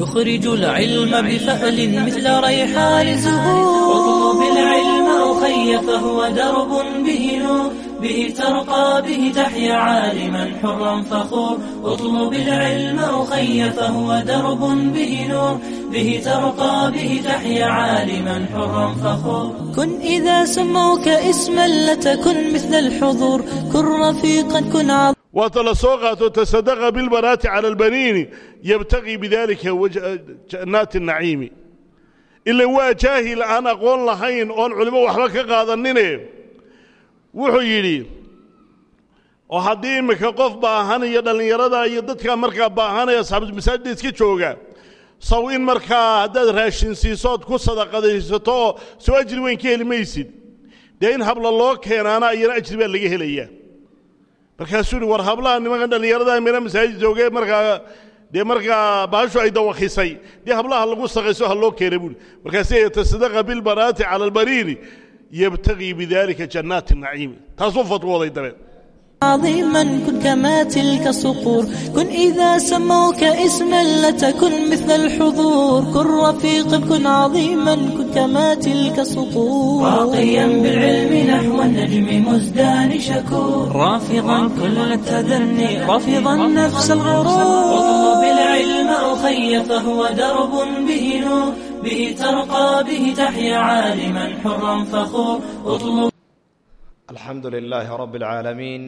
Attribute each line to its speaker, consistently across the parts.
Speaker 1: يخرج العلم بفأل مثل ريحان زهور اطلب العلم أخي فهو درب به به ترقى به تحيا عالما حرا فخور اطلب العلم أخي فهو درب به نور به ترقى به تحيا عالما حرا فخور كن إذا سموك اسما لتكن مثل الحضور كن رفيقا كن عظيما
Speaker 2: waata la soo qaato tasadaqa bilbanaati cala albaniini yabtaqii bidaalika wajha jannaati naciimi ila waa jaahil aan aqoon lahayn oon culimo waxba ka qaadanine wuxuu yidhi oo haddii iminka qof baahan iyo dhallinyarada iyo dadkaa markaa baahanaya asxaabu masaajidda iska jooga saw in markaa haddaad raashin siisood ku sadaqadaysato oo soo ajri weyn ka heli maysid dee in habla loo keenaana iyana ajri baa laga helayaa markaasuu uhi war hablaha nimanka dhallinyarada mina masaajid joogee markaa dee markaa baashu ay dawakhisay dee hablaha lagu saqayso ha loo keena buuhi markaase yatasadaqa bilbanaati cala albaniini yabtagii bidalika jannaati naciimi taasuu fatwooday dabeed
Speaker 1: عظيما كن كما تلك صقور كن إذا سموك اسما لتكن مثل الحضور كن رفيقا كن عظيما كن كما تلك صقور راقيا بالعلم نحو النجم مزدان شكور رافضا كل التذني رافضا نفس الغرور واطلب العلم أخي فهو درب به نور به ترقى به تحيا عالما حرا فخور اطلب
Speaker 3: الحمد لله رب العالمين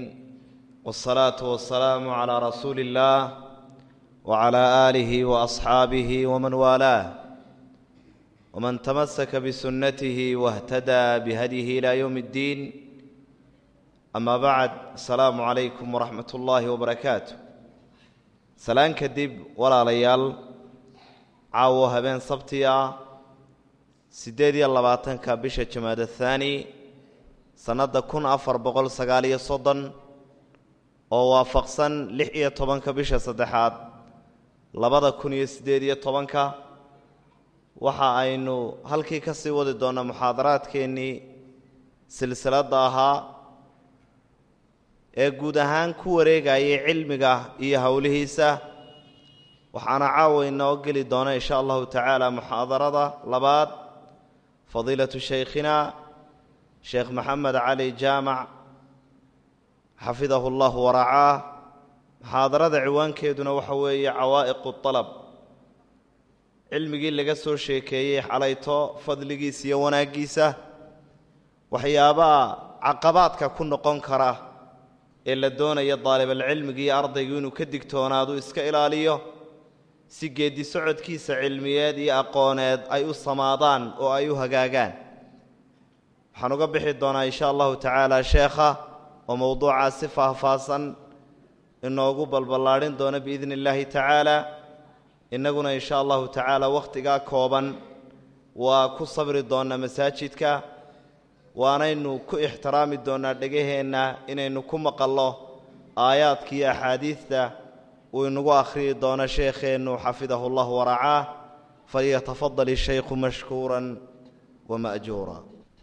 Speaker 3: والصلاة والسلام على رسول الله وعلى آله وأصحابه ومن والاه ومن تمسك بسنته واهتدى بهديه إلى يوم الدين أما بعد السلام عليكم ورحمة الله وبركاته سلام كدب ولا ليال عاو هبين صبتيا سيديدي اللباتنك بشة جماد الثاني sannadda kun afar boqol sagaal iyo soddon oo waafaqsan lix iyo tobanka bisha saddexaad labada kun iyo siddeed iyo tobanka waxa aynu halkii ka sii wadi doonnaa muxaadaraadkeennii silsiladda ahaa ee guud ahaan ku wareegayay cilmiga iyo howlihiisa waxaana caawa inoo geli doona insha allahu tacaala muxaadarada labaad fadiilatu shaykhina sheekh maxamed cali jaamac xafidahu llahu waracaah muxaadarada ciwaankeeduna waxa weeye cawaa'iqu alab cilmigii laga soo sheekeeyey xalayto fadligiisa iyo wanaaggiisa waxyaabaha caqabaadka ku noqon kara ee la doonaya daalibalcilmigi iyo ardaygu inuu ka digtoonaadu iska ilaaliyo si geeddi socodkiisa cilmiyeed iyo aqooneed ay u samaadaan oo ay u hagaagaan waxaan uga bixi doonaa insha allahu tacaala sheekha oo mowduucaa si faahfaahsan inoogu balballaadhin doona biidni illaahi tacaala. Innaguna insha allahu tacaala wakhtigaa kooban waa ku sabri doonnaa masaajidka waanaynu ku ixtiraami doonnaa dhegaheenna inaynu ku maqallo aayaadka iyo axaadiidta uu inagu akhriyi doono sheekheennu xafidahu llahu waracaah falyatafadal ishaykhu mashkuuran wama'juura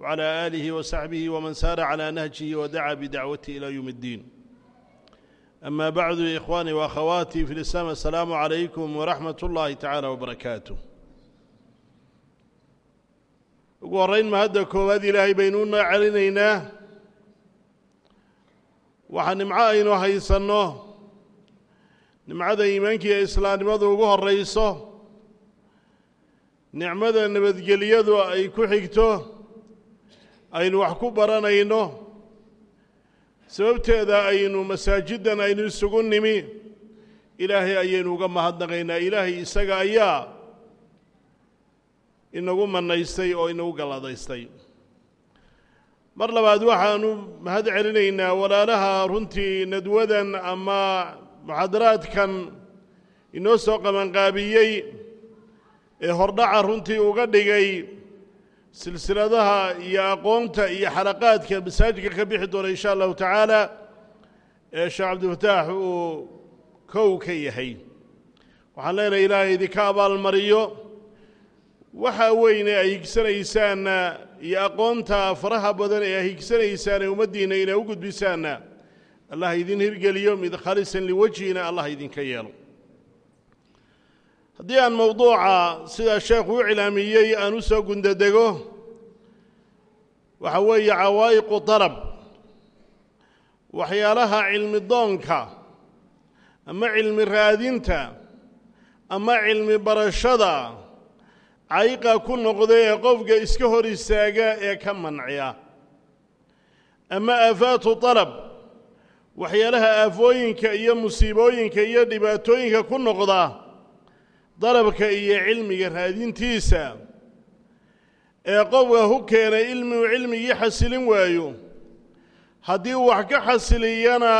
Speaker 2: وعلى آله وصحبه ومن سار على نهجه ودعا بدعوته إلى يوم الدين أما بعد إخواني وأخواتي في الإسلام السلام عليكم ورحمة الله تعالى وبركاته ugu horrayn ma hadda koowaad ilaahay baynuuna celinaynaa waxaa nimco aynu haysanno nimcada iimaankiiyo islaamnimadu ugu horrayso nicmada nabadgelyadu ay ku xigto aynu wax ku baranayno. Sababteeda aynu masaajiddan aynu isugu nimi. Ilaahay ayaynu uga mahadnaqaynaa. Ilaahay isaga ayaa inagu mannaystay oo inagu galladaystay. Mar labaad waxaanu mahad celinaynaa walaalaha runtii nadwadan ama muxaadaraadkan inoo soo qabanqaabiyey ee hordhaca runtii uga dhigay silsiladaha iyo aqoonta iyo xalaqaadka masaajidka ka bixi doona insha allahu tacaala ee sheekh cabdifataax uu kow ka yahay. Waxaan leenahay ilaahay idinka abaalmariyo. Waxa weyne ay higsanaysaanna iyo aqoonta faraha badan ee ay higsanaysaan ee ummaddiinna inay u gudbisaanna allah idin hirgeliyo mid khalisan liwajhina allah idinka yeelo haddii aan mowduuca sidaa sheekhu u cilaamiyey aan u soo gundadego waxa weeye cawaa'iqu dalab waxyaalaha cilmi doonka ama cilmi raadinta ama cilmi barashada cayqa ku noqda ee qofka iska hor istaaga ee ka manciya ama aafaatu dalab waxyaalaha aafooyinka iyo musiibooyinka iyo dhibaatooyinka ku noqda dalabka iyo cilmiga raadintiisa. Ee qofka hu keenay ilmigu cilmigii xasilin waayo. Haddii wax ka xasiliyana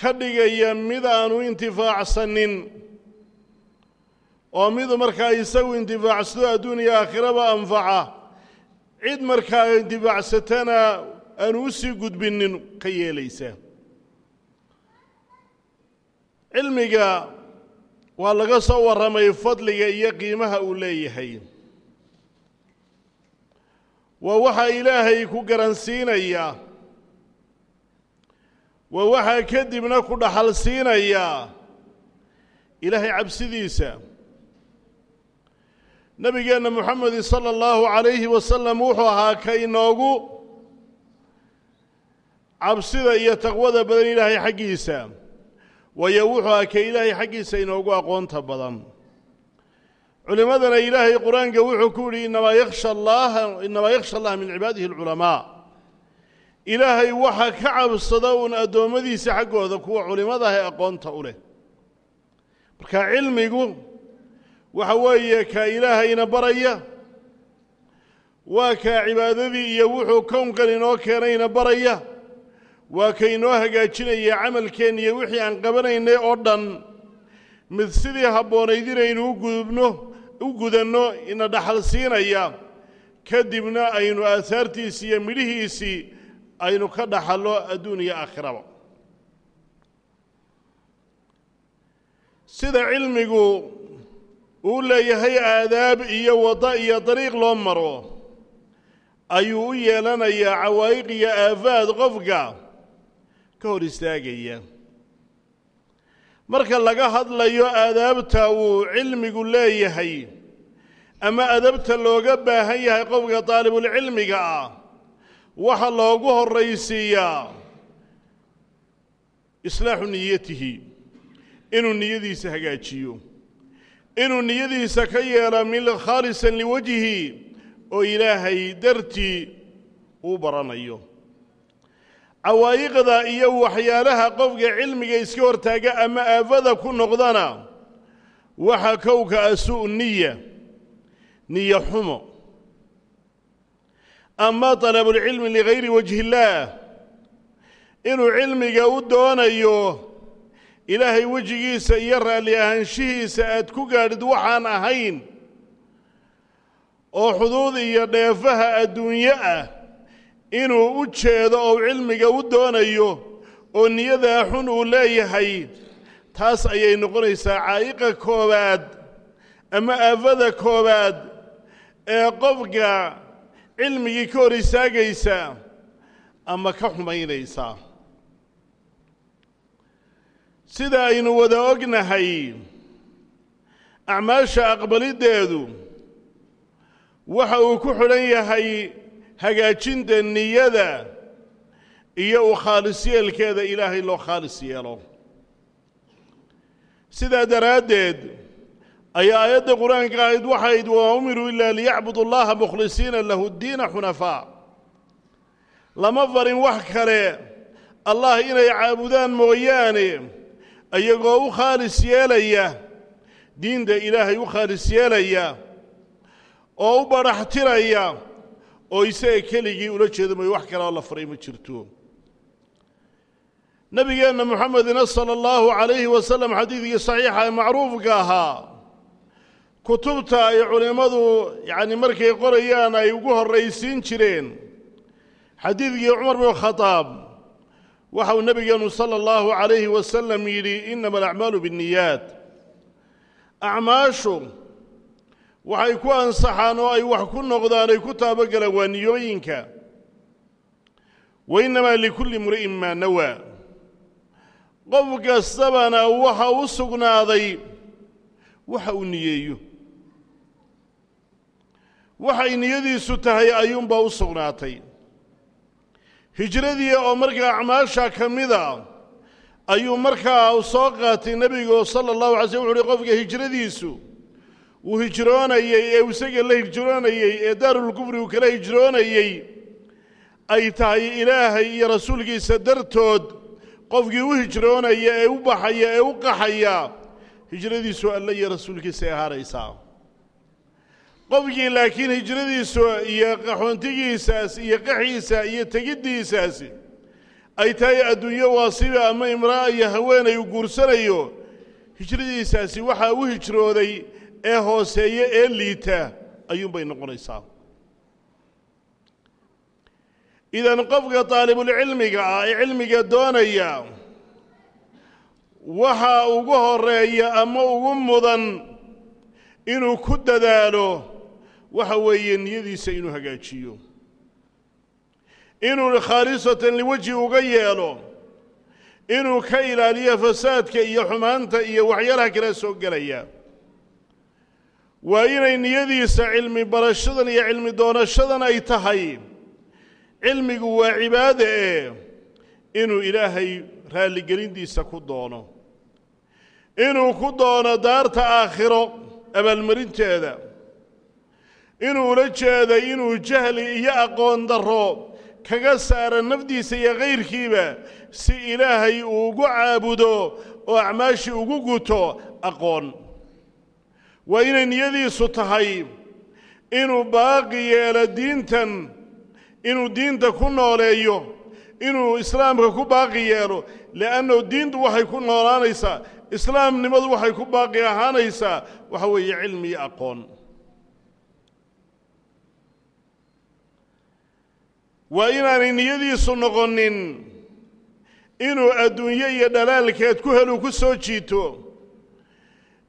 Speaker 2: ka dhigaya mid aanu intifaacsanin oo mid markaa isagu intifaacsado adduuniya aakhiraba anfaca cid markaa intifaacsatana aanu u sii gudbinin ka yeelaysa waa laga soo warramay fadliga iyo qiimaha uu leeyahay. Waa waxaa ilaahay ku garansiinaya. Waa waxaa kadibna ku dhaxal siinaya ilaahay cabsidiisa. Nebigeenna moxamedi sala allahu calayhi wasalam wuxuu ahaa ka inoogu cabsida iyo taqwada badan ilaahay xaggiisa waayo wuxuu ahaa ka ilaahay xaggiisa inoogu aqoonta badan. Culimmadana ilaahay qur'aanka wuxuu ku yidhi inamaa yakhsha allaha inamaa yakhsha allaha min cibaadihi alculamaa ilaahay waxa ka cabsada uun addoommadiisa xaggooda kuwa culimmadaah ee aqoonta u leh. Marka cilmigu waxa weeye ka ilaahayna baraya. Waa kaa cibaadadii iyo wuxuu kownkan inoo keenayna baraya waa ka inoo hagaajinaya camalkeen iyo wixii aan qabanaynay oo dhan. Mid sidii habboonayd inaynu u gudubno u gudanno ina dhaxal siinaya. Kadibna aynu aahaartiisii iyo midhihiisii aynu ka dhaxallo adduun iyo aakhiraba. Sida cilmigu uu leeyahay aadaab iyo waddo iyo dariiq loo maro ayuu u yeelanayaa cawaa'iq iyo aafaad qofka ka hor istaagaya marka laga hadlayo aadaabta uu cilmigu leeyahay ama adabta looga baahan yahay qofka daalibulcilmiga ah waxa loogu horraysiiyaa islaaxu niyatihi inuu niyadiisa hagaajiyo. Inuu niyadiisa ka yeelo min khaalisan liwajhi oo ilaahay dartii uu baranayo cawaa'iqda iyo waxyaalaha qofka cilmiga iska hortaaga ama aafada ku noqdana waxaa kowka a su' niya niyo xumo ama dalabulcilmi ligayri wajhi illaah inuu cilmiga u doonayo ilaahay wejigiisa iyo raalli ahaanshihiisa aad ku gaadhid waxaan ahayn oo xuduud iyo dheefaha adduunyo ah inuu u jeedo oo cilmiga u doonayo oo niyadaa xun uu leeyahay taas ayay noqonaysaa caa'iqa koowaad ama aafada koowaad ee qofka cilmigii ka hor istaagaysa ama ka xumaynaysa. Sida aynu wada ognahay acmaasha aqbaliddeedu waxa uu ku xidhan yahay hagaajinta niyada iyo u khaalis yeelkeeda ilaahay loo khaalis yeelo. Sidaa daraaddeed ayaa aayadda qur'aanka ahayd waxayd wamaa umiruu ilaa liyacbudu allaha mukhlisiina lahu ddiina xunafaa. Lama farin wax kale allah inay caabudaan mooyaane iyagoo u khaalis yeelaya diinta ilaahay u khaalis yeelaya oo u badhaxtiraya oo isaga keligii ula jeeda mooye wax kale oo la faray ma jirto. Nebigeenna moxamedina sala allahu calayhi wasalam xadiidkii saxiixa ee macruufka ahaa kutubta ay culimmadu yacni markay qorayaan ay ugu horraysiin jireen. Xadiidkii cumar binu khadaab waxa uu nebigeenu sala allahu calayhi wasalam yidhi innama alacmaalu binniyaat. Acmaashu waxay ku ansaxaan oo ay wax ku noqdaan ay ku taabogalaan waa niyooyinka. Wa innamaa likulli imri'in maa nawaa qof kastabana waxa u sugnaaday waxa uu niyeeyo. Waxay niyadiisu tahay ayuunbaa u sugnaatay. Hijradii oo markaa acmaasha ka mida ayuu markaa soo qaatay nebigu sala allahu alay slm wuxu uhi qofka hijradiisu uu hijroonayey ee isaga la hijroonayey ee daarulkufri uu kala hijroonayey. Ay tahay ilaahay iyo rasuulkiisa dartood qofkii u hijroonaya ee u baxaya ee u qaxaya hijradiisu alle iyo rasuulkiisa ay ahaanaysaa qofkii laakiin hijradiisu iyo qaxoontigiisaas iyo qaxiisa iyo tegiddiisaasi ay tahay adduunyo waasiba ama imra'a iyo haweenay uu guursanayo hijradiisaasi waxaa u hijrooday ee hooseeye ee liita ayuunbay noqonaysaa. Idan qofka daalibulcilmiga ah ee cilmiga doonaya waxa ugu horreeya ama ugu mudan inuu ku dadaalo waxa weeye niyadiisa inuu hagaajiyo. Inuu khaalisatan liwejhi uga yeelo inuu ka ilaaliyo fasaadka iyo xumaanta iyo waxyaalaha kale soo gelaya waa inay niyadiisa cilmi barashadan iyo cilmi doonashadan ay tahay. Cilmigu waa cibaade ee inuu ilaahay raalligelintiisa ku doono. Inuu ku doono daarta aakhiro abaalmarinteeda. Inuu ula jeeday inuu jahli iyo aqoon darro kaga saara nafdiisa iyo kayrkiiba si ilaahay uu ugu caabudo oo acmaashii ugu guto aqoon waa inay niyadiisu tahay inuu baaqi yeelo diintan inuu diinta ku nooleeyo inuu islaamka ku baaqi yeelo. Li'annahu diintu waxay ku noolaanaysaa islaamnimadu waxay ku baaqi ahaanaysaa. Waxa weeye cilmi iyo aqoon. Waa inaanay niyadiisu noqonin inuu adduunye iyo dhalaalkeed ku helu ku soo jiito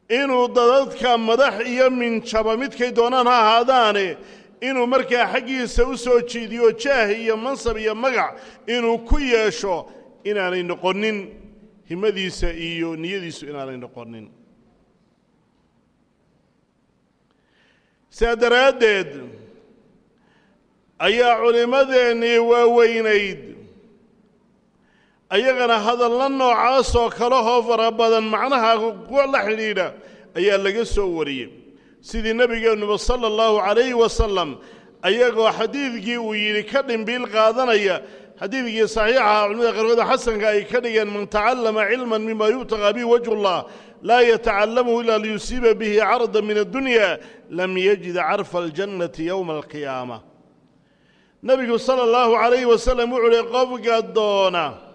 Speaker 2: inuu dadadka madax iyo minjaba midkay doonaan ha ahaadaane inuu markaa xaggiisa u soo jiidiyo jaah iyo mansab iyo magac inuu ku yeesho inaanay noqonin himadiisa iyo niyadiisu inaanay noqonin. Sidaa daraaddeed ayaa culimmadeennii waaweynayd ayagana hadalla noocaasoo kalehoo fara badan macnaha la xidhiidha ayaa laga soo wariyey. Sidii nebigeennuba sala allahu calayhi wasalam ayagoo xadiidkii uu yidhi ka dhimbiil qaadanaya. Xadiidkii saxiixaha culimada qaarkood xasanka ay ka dhigeen man tacallama cilman mima yubtagaa bihi wajhu llah laa yatacalamuhu ilaa liyusiiba bihi carda min addunya lam yajid carfa aljannati yowma alqiyaama. Nebigu sala allahu calayhi wasalam wuxuu uhi qofka doona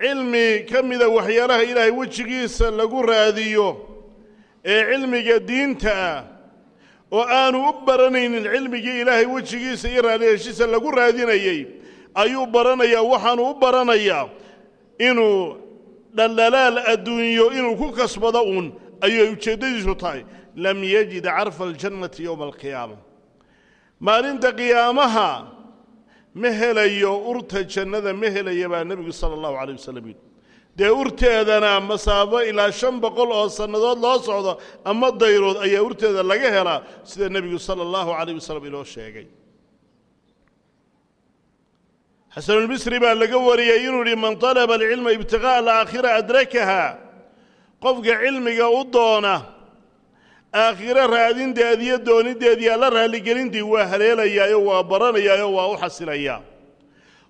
Speaker 2: cilmi ka mida waxyaalaha ilaahay wejigiisa lagu raadiyo ee cilmiga diinta ah oo aanu u baranaynin cilmigii ilaahay wejigiisa iyo raaliyeeshiisa lagu raadinayey ayuu baranayaa waxaanu u baranayaa inuu dhaldhalaal adduunyo inuu ku kasbado uun ayay ujeeddadiisu tahay. Lam yajid carfa aljannati yowma alqiyaama. Maalinta qiyaamaha ma helayo urta jannada ma helaya baa nebigu sala allahu calayh wasalam yidhi. Dee urteedana masaafo ilaa shan boqol oo sannadood loo socdo ama dayrood ayaa urteeda laga helaa sida nebigu sala allahu calayh wasalam inoo sheegay. Xasanulmisri baa laga wariyey inuu yidhi man talaba alcilma ibtiqaa'a alaakhira adrakaha qofka cilmiga u doona aakhiro raadinteediyo doonideedii alla raalligelintii waa haleelayaayo waa baranayaayo waa u xasilayaa.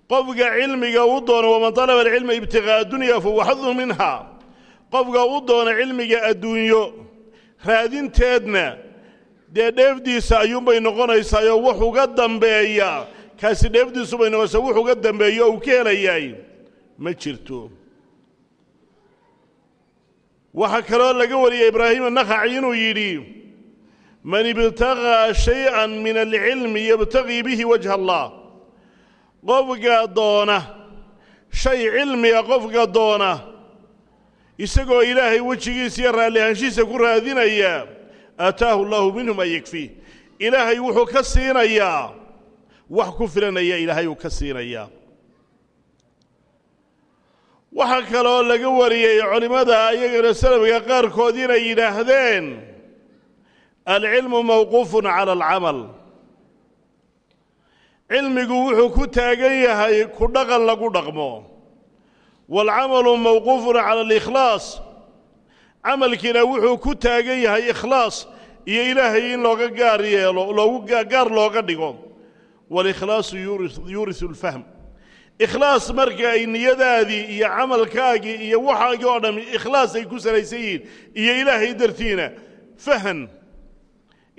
Speaker 2: Qofka cilmiga u doona waman talaba alcilma ibtiqaa'a dunya fahuwa xadun minha. Qofka u doona cilmiga adduunyo raadinteedna dee dheefdiisa ayuunbay noqonaysaayoo wax uga dambeeya. Kaasi dheefdiisu bay noqonaysaa wux uga dambeeyo uu ka helayaay ma jirto waxaa kaloo laga wariyey ibraahim annakhaci inuu yidhi man ibtaqaa shay-an min alcilmi yabtaqii bihi wajha allah. Qofka doona shay cilmiga qofka doona isagoo ilaahay wejigiisa iyo raalli ku raadinaya aataahu allaahu minhu maa yakfiih ilaahay wuxuu ka siinayaa wax ku filanaya ilaahay uu ka siinayaa waxaa kaloo laga wariyey culimmada iyagana salafka qaarkood inay yidhaahdeen alcilmu mawquufun cala alcamal. Cilmigu wuxuu ku taagan yahay ku dhaqan lagu dhaqmo. Waalcamalu mawquufun cala alikhlaas. Camalkiina wuxuu ku taagan yahay ikhlaas iyo ilaahay in looga gaar yeelo loogu gaar looga dhigo. Waalikhlaasu yuurisu alfahm ikhlaas marka ay niyadaadii iyo camalkaagii iyo waxaagii oo dham ikhlaas ay ku salaysan yihiin iyo ilaahay dartiina fahan.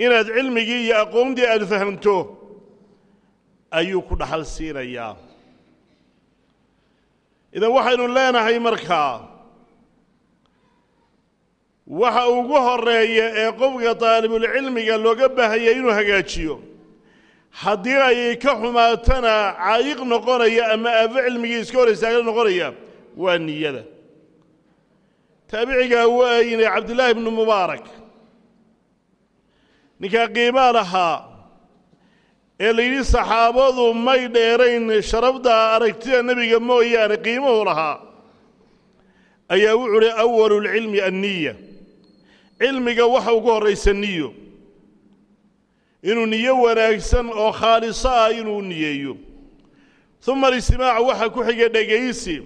Speaker 2: Inaad cilmigii iyo aqoontii aada fahamto ayuu ku dhaxal siinayaa. Idan waxaynu leenahay markaa waxa ugu horreeya ee qofka daalibulcilmiga looga baahaya inuu hagaajiyo haddii ay ka xumaatana caayiq noqonaya ama aafo cilmigii iska hor istaaga noqonaya waa niyada. Taabicigaa wayne cabdillaahi ibnu mubaarak ninkaa qiimaa lahaa ee la yidhi saxaabadu may dheerayn sharafda aragtida nebiga mooyaane qiimuhu lahaa. Ayaa wuxuu uhi awalu lcilmi anniya cilmiga waxa ugu horraysa niyo inuu niyo wanaagsan oo khaaliso ah inuu niyeeyo. Uma alistimaacu waxa ku xiga dhegaysi.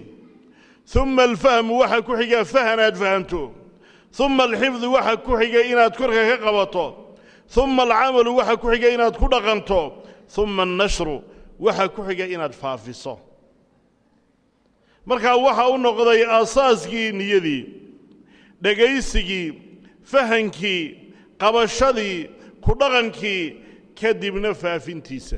Speaker 2: Uma alfahmu waxa ku xiga fahan aad fahanto. Uma alxifdu waxa ku xiga inaad korka ka qabato. Uma alcamalu waxa ku xiga inaad ku dhaqanto. Uma annashru waxa ku xiga inaad faafiso. Markaa waxa u noqday aasaaskii niyadii dhegaysigii fahankii qabashadii ku dhaqankii kadibna faafintiisa.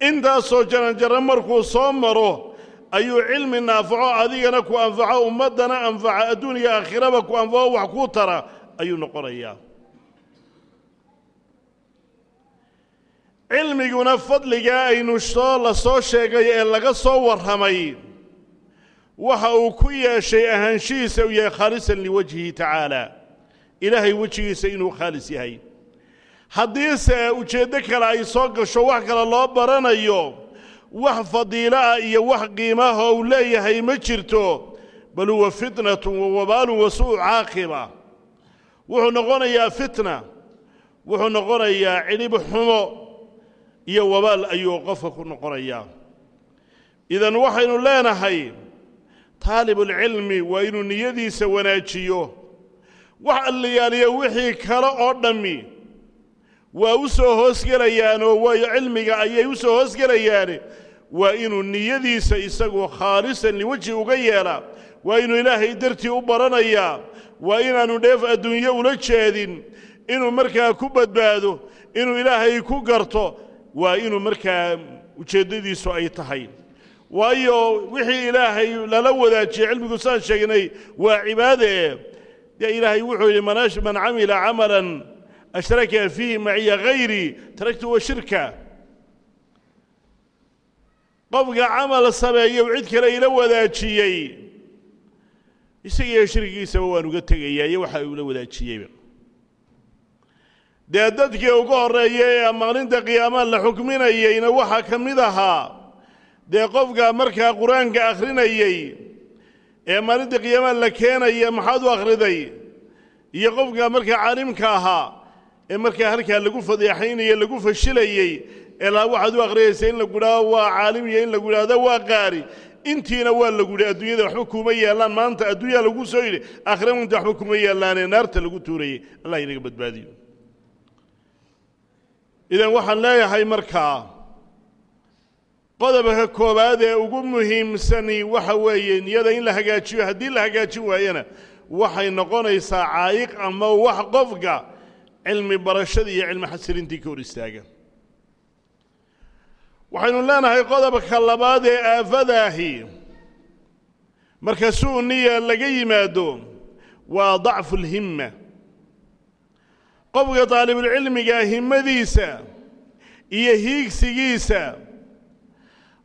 Speaker 2: Intaasoo jaranjaro markuu soo maro ayuu cilmi naafaco adigana ku anfaco ummaddana anfaca adduuniya aakhiraba ku anfaco wax kuu tara ayuu noqonayaa. Cilmiguna fadligaa aynu soo la soo sheegay ee laga soo warramay waxa uu ku yeeshay ahaanshihiisa uu yahay khaalisan liwajhihi tacaala. Ilaahay wejigiisa inuu khaalis yahay haddiise ujeeddo kale ay soo gasho wax kale loo baranayo. Wax fadiilo ah iyo wax qiimaha uu leeyahay ma jirto. Bal huwa fitnatun wa wabaalun wa su'u caaqiba wuxuu noqonayaa fitna. Wuxuu noqonayaa cidhib xumo iyo wabaal ayuu qofka ku noqonayaa. Idan waxaynu leenahay taalibulcilmi waa inuu niyadiisa wanaajiyo. Wax alliyaaliya wixii kale oo dhammi waa u soo hoosgelayaanoo waayo cilmiga ayay u soo hoosgelayaane waa inuu niyadiisa isagu khaalisan liwajhi uga yeela. Waa inuu ilaahay dartii u baranayaa waa inaannu dheef adduunye ula jeedin. Inuu markaa ku badbaado. Inuu ilaahay ku garto. Waa inuu markaa ujeeddadiisu ay tahay. Waayo wixii ilaahay lala wadaajiyey cilmigu saan sheegnay waa cibaadee. Dee ilaahay wuxuu yidhi man camila camalan ashraka fiihi maciya hayrii taraktu wa shirka qofka camal sameeyo cid kale ila wadaajiyey isagiiyo shirkigiisaba waan uga tegayaa iyo waxa ula wadaajiyeyba dee dadkii uga horreeya ee maalinta qiyaamaha la xukminayeyna waxaa ka mid ahaa dee qofka markaa qur'aanka akhrinayey ee maalinta qiyaamaha la keenaya maxaad u akhriday iyo qofka markaa caalimka ahaa ee markaa halkaa lagu fadeexaynaya lagu fashilayey ee la waxaad u akhriyaysa in lagu idhaado waa caalim iyo in lagu idhaahdo waa qaari. Intiina waa lagu yidhi adduunyada waxba kuma yeelaan maanta adduunyaa lagu soo yidhi aakhira inta waxba kuma yeelaanee naarta lagu tuurayey allah inaga badbaadiyo. Idan waxaan leeyahay markaa qodobka koowaad ee ugu muhiimsani waxa weeye niyada in la hagaajiyo haddii la hagaajin waayana waxay noqonaysaa caayiq ama wax qofka cilmi barashadii iyo cilmi xasilintii ka hor istaaga. Waxaynu leenahay qodobka labaad ee aafadaahi. Marka suu niya laga yimaado waa dacfu lhimma qofka daalibulcilmiga himmadiisa iyo hiigsigiisa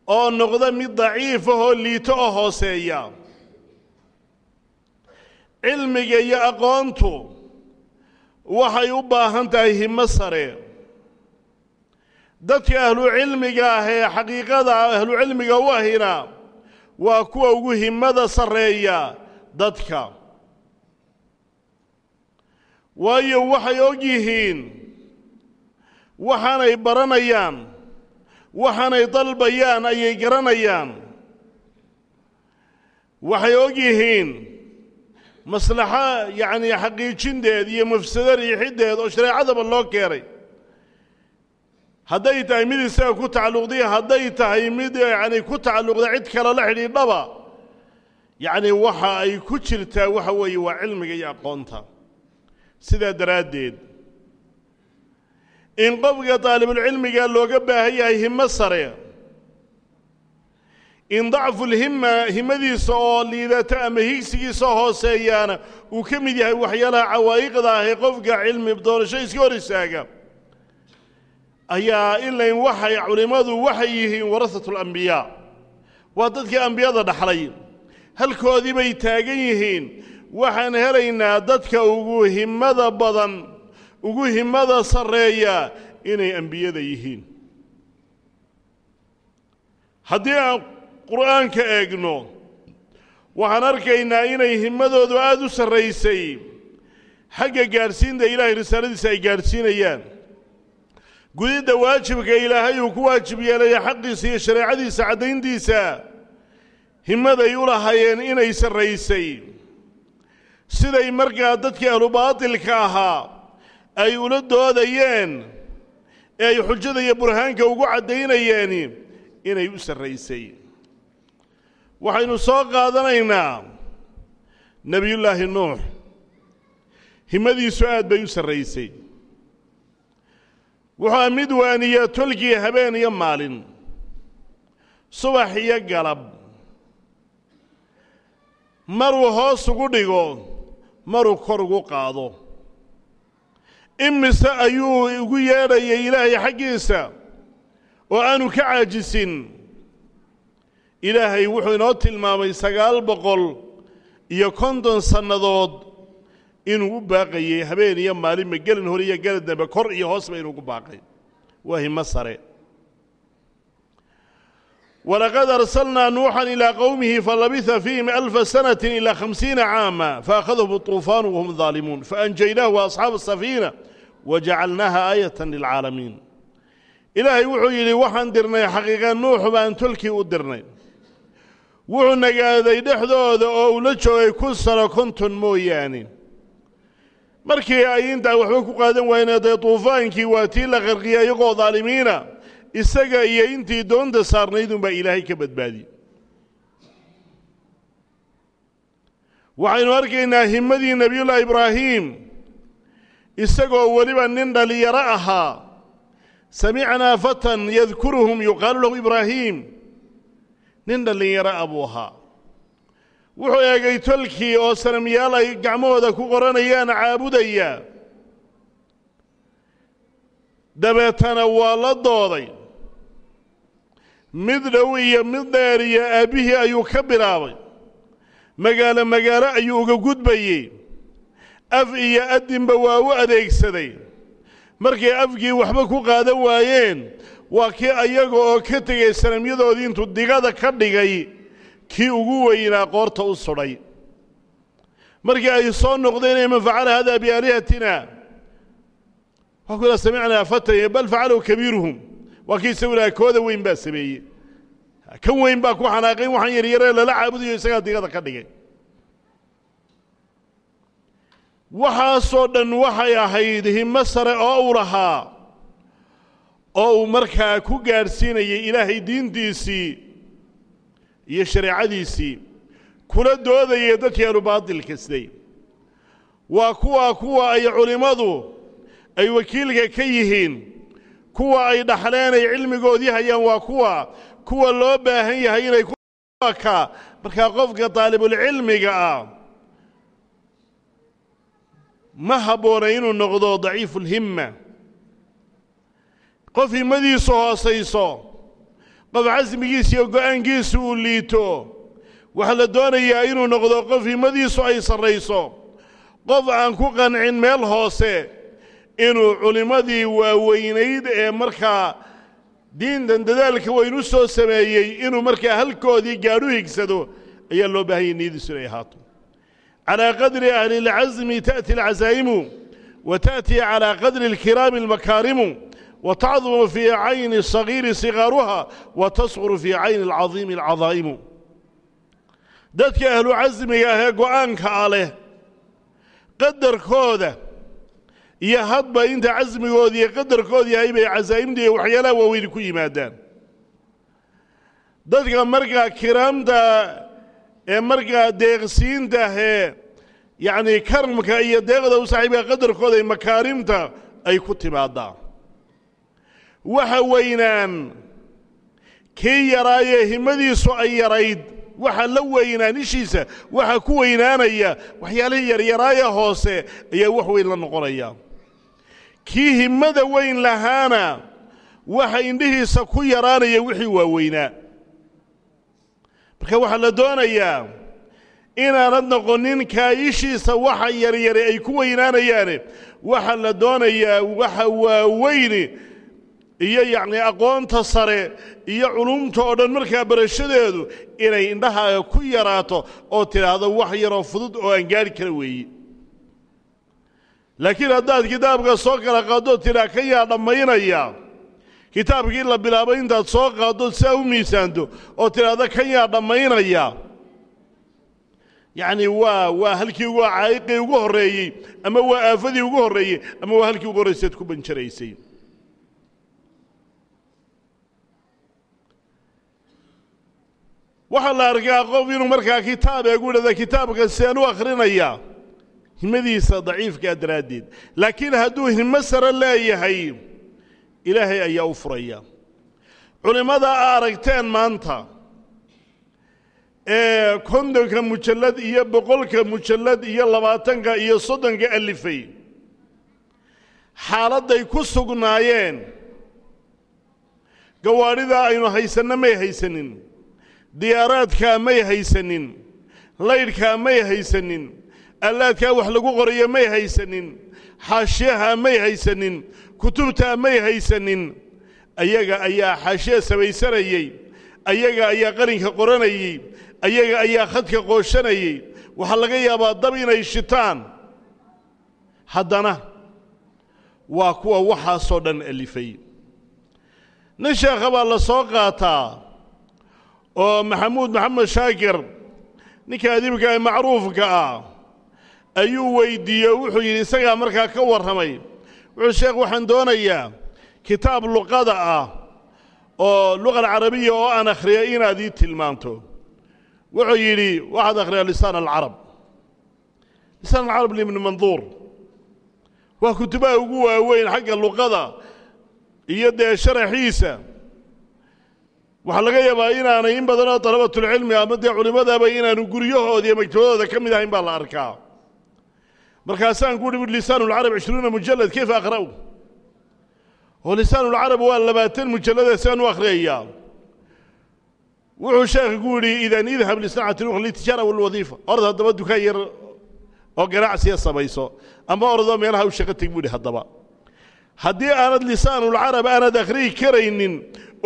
Speaker 2: oo noqda mid daciif ahoo liito oo hooseeya. Cilmiga iyo aqoontu waxay u baahan tahay himo sare. Dadka ahlucilmiga ah ee xaqiiqada ahlucilmiga u ahina waa kuwa ugu himmada sarreeya dadka. Waayo waxay og yihiin waxaanay baranayaan waxaanay dalbayaan ayay garanayaan. Waxay og yihiin maslaxo yacnii xaqiijinteed iyo mafsado riixiddeed oo shareecadaba loo keenay hadday tahay mid isaga ku tacalluqday hadday tahay mid yacni ku tacalluqda cid kale la xidhiidhaba yacni waxa ay ku jirtaa waxa weeye waa cilmiga iyo aqoonta. Sidaa daraaddeed in qofka daalibulcilmiga looga baahan yahay himo sare in dacfulhimma himmadiisa oo liidato ama higsigiisa hooseeyaana uu ka mid yahay waxyaalaha cawaa'iqda ah ee qofka cilmi doorasho iska hor istaaga ayaa ilayn waxay culimmadu waxay yihiin warasatulambiyaa waa dadkii ambiyada dhaxlay. Halkoodii bay taagan yihiin. Waxaan helaynaa dadka ugu himmada badan ugu himmada sarreeya inay ambiyada yihiin. Haddii aan qur'aanka eegno waxaan arkaynaa inay himmadoodu aada u sarraysay. Xagga gaadhsiinta ilaahay risaaladiisa ay gaadhsiinayaan. Gudidda waajibka ilaahay uu ku waajib yeelaya xaqiisa iyo shareecadiisa caddayntiisa himmaday u lahaayeen inay sarraysay. Siday markaa dadkii ahlubaatilka ahaa ay ula doodayeen ee ay xujada iyo burhaanka ugu caddaynayeen inay u sarraysay waxaynu soo qaadanaynaa nebiyullaahi nuux. Himmadiisu aad bay u sarraysay. Wuxuu mid waaniyaa tolkii habeen iyo maalin. Subax iyo galab. Maruu hoos ugu dhigo maruu kor ugu qaado. Imise ayuu ugu yeedhayay ilaahay xaggiisa oo aanu ka caajisin ilaahay wuxuu inoo tilmaamay sagaal boqol iyo konton sannadood inuu u baaqayey habeen iyo maalinba gelin hore iyo gelin dambe kor iyo hoosba inuu ugu baaqay. Waa himo sare. Walaqad arsalnaa nuuxan ilaa qowmihi falabisa fiihim alfa sanati ilaa khamsiina caama faakhadahum uطuufaanu wahum daalimuun faanjaynaahu waasxaaba asafiina wajacalnaaha aayatan lilcaalamiin. Ilaahay wuxuu yidhi waxaan dirnay xaqiiqa nuux baan tolkii u dirnay wuxuu nagaaday dhexdooda oo uu la joogay kun sano konton mooyaane. Markii ay intaa waxba ku qaadan waayeen dee duufaankii waa tii la qarqiyay iyagoo daalimiina isaga iyo intii doonta saarnaydunbaa ilaahay ka badbaadiyey waxaynu arkaynaa himmadii nebiyullaahi ibraahiim isagoo weliba nin dhallinyaro ahaa samicnaa fatan yadkuruhum yuqaalu lahu ibraahiim nin dhallinyaro ah buu ahaa. Wuxuu eegay tolkii oo sanamyaal ay gacmahooda ku qoranayaan caabudaya. Dabeetana waa la dooday. Mid dhow iyo mid dheer iyo aabbihii ayuu ka bilaabay. Magaalo magaalo ayuu uga gudbayey. Af iyo addinba waa u adeegsaday markay afkii waxba ku qaadan waayeen waa kii ayaga oo ka tegay sanamyadoodii intuu digada ka dhigay kii ugu weynaa qoorta u sudhay markii ay soo noqdeen man facala hada biaalihatina waa ku samicnaa fatan bal facalahu kabiiruhum waa kii isagu ilaha kooda weyn baa sameeyey. Kan weyn baa ku xanaaqayn waxaan yaryaree lala caabudayo isagaa digada ka dhigay waxaasoo dhan waxay ahayd himo sare oo uu lahaa oo uu markaa ku gaadhsiinayay ilaahay diintiisii iyo shareecadiisii kula doodaya dadkii ahlubaatilka siday waa kuwaa kuwa ay culimmadu ay wakiilka ka yihiin kuwa ay dhaxleen ay cilmigoodii hayaan waa kuwa kuwa loo baahan yahay inay ka markaa qofka daalibulcilmiga ah ma habboona inuu noqdo daciifu lhimma qof himmadiisu hoosayso qof casmigiisa iyo go'aankiisu uu liito waxaa la doonayaa inuu noqdo qof himmadiisu ay sarrayso qof aan ku qancin meel hoose inuu culimmadii waaweynayd ee markaa diintan dadaalka waynu soo sameeyey inuu markaa halkoodii gaadhu higsado ayaa loo baahanyay niyadiisu inay ahaato calaa qadri ahli اlcasmi ta'ti alcasaa'imu wa ta'tii calaa qadri اlkiraami almakaarimu wa tacdumu fii cayni الصagiiri sigaaruha wa tasquru fii cayni اlcadiimi alcadaa'imu dadka ahlu casmiga ah ee go'aanka ah leh qadarkooda iyo hadba inta casmigooda iyo qadarkooda yahay bay casaa'imda iyo waxyaalaha waaweyni ku yimaadaan dadka markaa kiraamta ee markaa deeqsiinta ee yacnii karamka iyo deeqda u saaxiibka qadarkooda ee makaarimta ay ku timaadaa waxa weynaan kii yaraayee himmadiisu ay yarayd waxa la weynaan ishiisa waxa ku weynaanaya waxyaalihii yaryaraaya hoose ayaa wax weyn la noqonaya. Kii himmada weyn lahaana waxa indhihiisa ku yaraanaya wixii waaweynaa marka waxaa la doonayaa inaanad noqonin kaayishiisa waxa yaryare ay ku weynaanayaane waxaa la doonayaa waxa waaweyni iyo yacnii aqoonta sare iyo culumta oo dhan markaa barashadeedu inay indhahaaga ku yaraato oo tidhaahdo wax yaroo fudud oo aan gaadhi kara weeye laakiin haddaad kitaabka soo kala qaaddood tidhaa kan yaa dhammaynaya kitaabkii la bilaabay intaad soo qaaddood siaa u miisaanto oo tidhaahdo kan yaa dhammaynaya. Yacni waa waa halkii ugu caa'iqii ugu horreeyey ama waa aafadii ugu horreeyey ama waa halkii ugu horraysaad ku banjaraysay. Waxaa la arkaa qof inuu markaa kitaab eegu idhahda kitaabka sidaan u akhrinayaa himmadiisa daciifkaa daraaddeed. Laakiin hadduu himmo sare leeyahay ilaahay ayaa u furaya. Culimmada a aragteen maanta ee kontonka mujallad iyo boqolka mujallad iyo labaatanka iyo soddonka alifay xaaladday ku sugnaayeen gawaadhidaa aynu haysanno may haysanin diyaaraadkaa may haysanin laydhkaa may haysanin allaadkaa wax lagu qorayo may haysanin xaashiyahaa may haysanin kutubtaa may haysanin. Ayaga ayaa xaashiya samaysanayey ayaga ayaa qalinka qoranayey ayaga ayaa khadka qooshanayey waxaa laga yaabaa dab inay shitaan. Haddana waa kuwa waxaasoo dhan alifay. Nin sheekha baa la soo qaataa oo maxamuud maxamed shaakir ninka adibka ee macruufka ah ayuu weyddiiye wuxuu yidhi isagaa markaa ka warramay. Wuxuu sheekh waxaan doonayaa kitaab luqada ah oo luqa alcarabiya oo aan akhriya inaad ii tilmaanto. Wuxuu yidhi waxaad akhriyaa lisaan alcarab. Lisaan alcarab libni manduur. Waa kutubaha ugu waaweyn xagga luqada iyo dee sharaxiisa waxaa laga yaabaa inaanay in badanoo dalabatulcilmi ama dee culimmadaba inaanu guryahooda iyo maktabadooda ka mid ahayn baa la arkaa markaasaan ku uhi lisaanulcarab cishruuna mujallad kayfa aqra'u oo lisaanulcarab waa labaatan mujallada siaan u akhriyayaa wuxuu sheekha ku yidhi idan idhab lisnacati lukra litijaara walwadiifa orad haddaba dukaan yar oo ganacsiya samayso ama oradoo meelaha u shaqo teg buu yidhi haddaba haddii aanad lisaanulcarab aanad akhriyi karaynin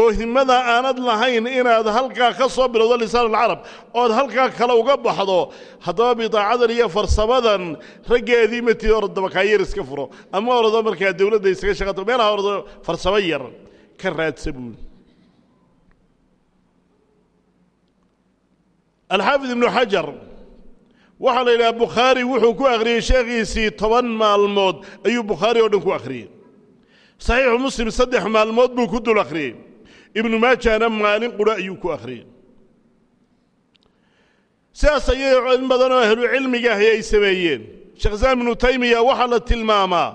Speaker 2: oo himmada aanad lahayn inaad halkaa ka soo bilowdo lisaanulcarab ood halkaa kale uga baxdo haddaba bidaacadan iyo farsamadan raggeedii matid orodaba kaayar iska furo. Ama orado markaa dawladda isaga shaqato meelaha orado farsamo yar ka raadsa buuli alxaafid ibnu xajar waxaa la yidhaha bukhaari wuxuu ku akhriyey sheekhiisii toban maalmood ayuu bukhaari oo dhan ku akhriyey saxiixu muslim saddex maalmood buu ku dul akhriyey ibnu maajahna maalin qura ayuu ku akhriyey sidaas ayay in badan oo ahlu cilmiga ahi ay sameeyeen. Sheekh islaam ibnu taymiya waxaa la tilmaamaa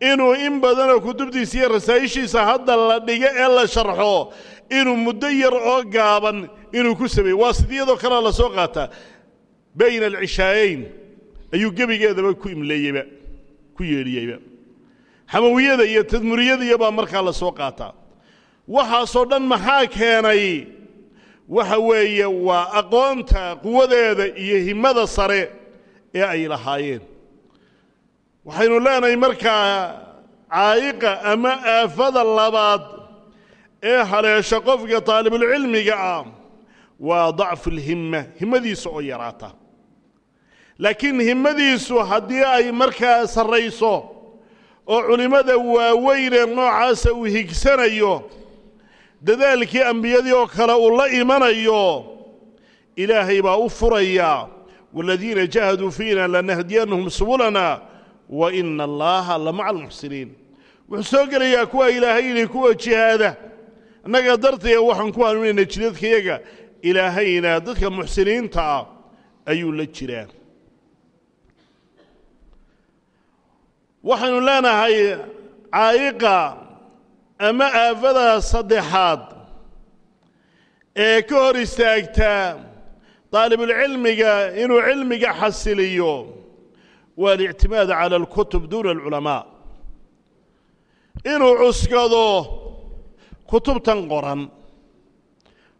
Speaker 2: inuu in badanoo kutubtiisa iyo rasaa'ishiisa hadda la dhigo ee la sharxo inuu muddo yar oo gaaban inuu ku sameeyey. Waa sidiyadoo kalea la soo qaataa bayna alcishaayeyn ayuu gebigeedaba ku imleeyeyba ku yeedhiyeyba xamawiyada iyo tadmuriyada baa markaa la soo qaataa waxaasoo dhan maxaa keenay? Waxa weeye waa aqoonta quwadeeda iyo himmada sare ee ay lahaayeen. Waxaynu leenahay markaa caa'iqa ama aafada labaad ee haleesha qofka taalibulcilmiga ah waa dacfulhimma himmadiisa oo yaraata. Laakiin himmadiisu haddii ay markaa sarrayso oo culimmada waaweynee noocaasa uu higsanayo dadaalkii ambiyadii oo kale uu la imanayo ilaahay baa u furaya waaladiina jahaduu fiina lanahdiyannahum subulana wa ina allaaha la maca almuxsiniin. Wuxuu soo gelayaa kuwa ilaahay inay kuwa jihaada annaga dartaya waxaan ku hanuunayna jidadkayaga ilaahayna dadka muxsiniinta ah ayuu la jiraa waxaynu leenahay caa'iqa ama aafada saddexaad ee ka hor istaagtaa daalibulcilmiga inuu cilmiga xasiliyo waa alictimaad cala alkutub duuna alculamaa. Inuu cuskado kutubtan qoran.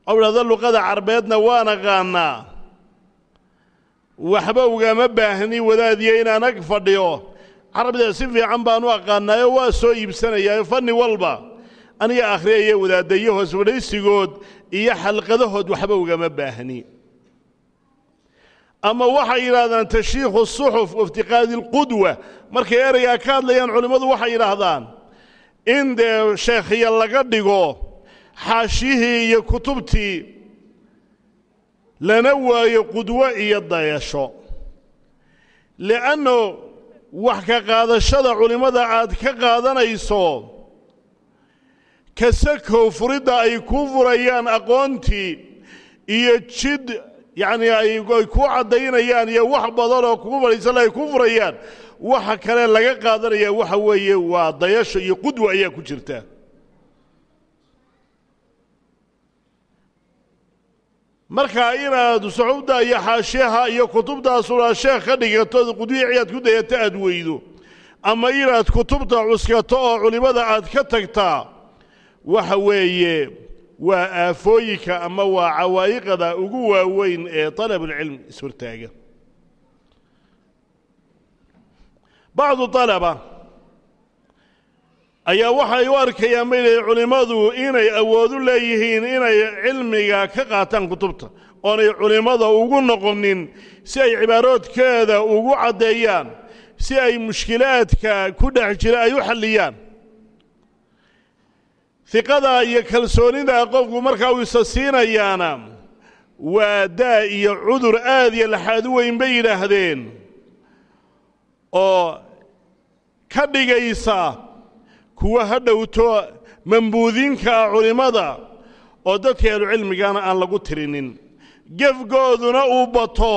Speaker 2: Ou idhahdo luqada carbeedna waan aqaanaa. Waxba ugama baahni wadaadiya inaan ag fadhiyo carabida si fiican baan u aqaanaayo waa soo iibsanayaa fanni walba aniga akhriyaya wadaadayo hoos fadhaysigood iyo xalqadahood waxba ugama baahni. Ama waxay yidhaahdaan tashriikhu suxuf waiftiqaadi alqudwa markay ereygaa ka hadlayaan culimmadu waxay yidhaahdaan in dee sheekhiya laga dhigo xaashiyihii iyo kutubtii lana waayo qudwo iyo dayasho. Li'anno wax ka qaadashada culimmada aad ka qaadanayso kasakow furidda ay kuu furayaan aqoontii iyo jid yacnii ay kuu caddaynayaan iyo wax badan oo kugu fadhiisana ay kuu furayaan waxa kale laga qaadanaya waxa weeye waa dayasho iyo qudwa ayaa ku jirta markaa inaad suxubda iyo xaashiyaha iyo kutubtaasuna sheekh ka dhigato qudwihii aad ku dayata aad weydo. Ama inaad kutubta cuskato oo culimmada aad ka tagtaa waxa weeye waa aafooyinka ama waa cawaa'iqada ugu waaweyn ee talabulcilm ishortaaga bacdu talaba ayaa waxay u arkayaan baydhahay culimmadu inay awood u leeyihiin inay cilmiga ka qaataan kutubta oonay culimmada ugu noqonin si ay cibaaroodkeeda ugu caddeeyaan si ay mushkilaadka ku dhex jira ay u xalliyaan. Hiqada iyo kalsoonida qofku markaa uu isa siinayaana waa daa iyo cudur aad iyo laxaad u weyn bay yidhaahdeen oo ka dhigaysa kuwa ha dhowto mambuudiinka ah oo dadka ahlucilmigana aan lagu tirinin. Gefgooduna uu bato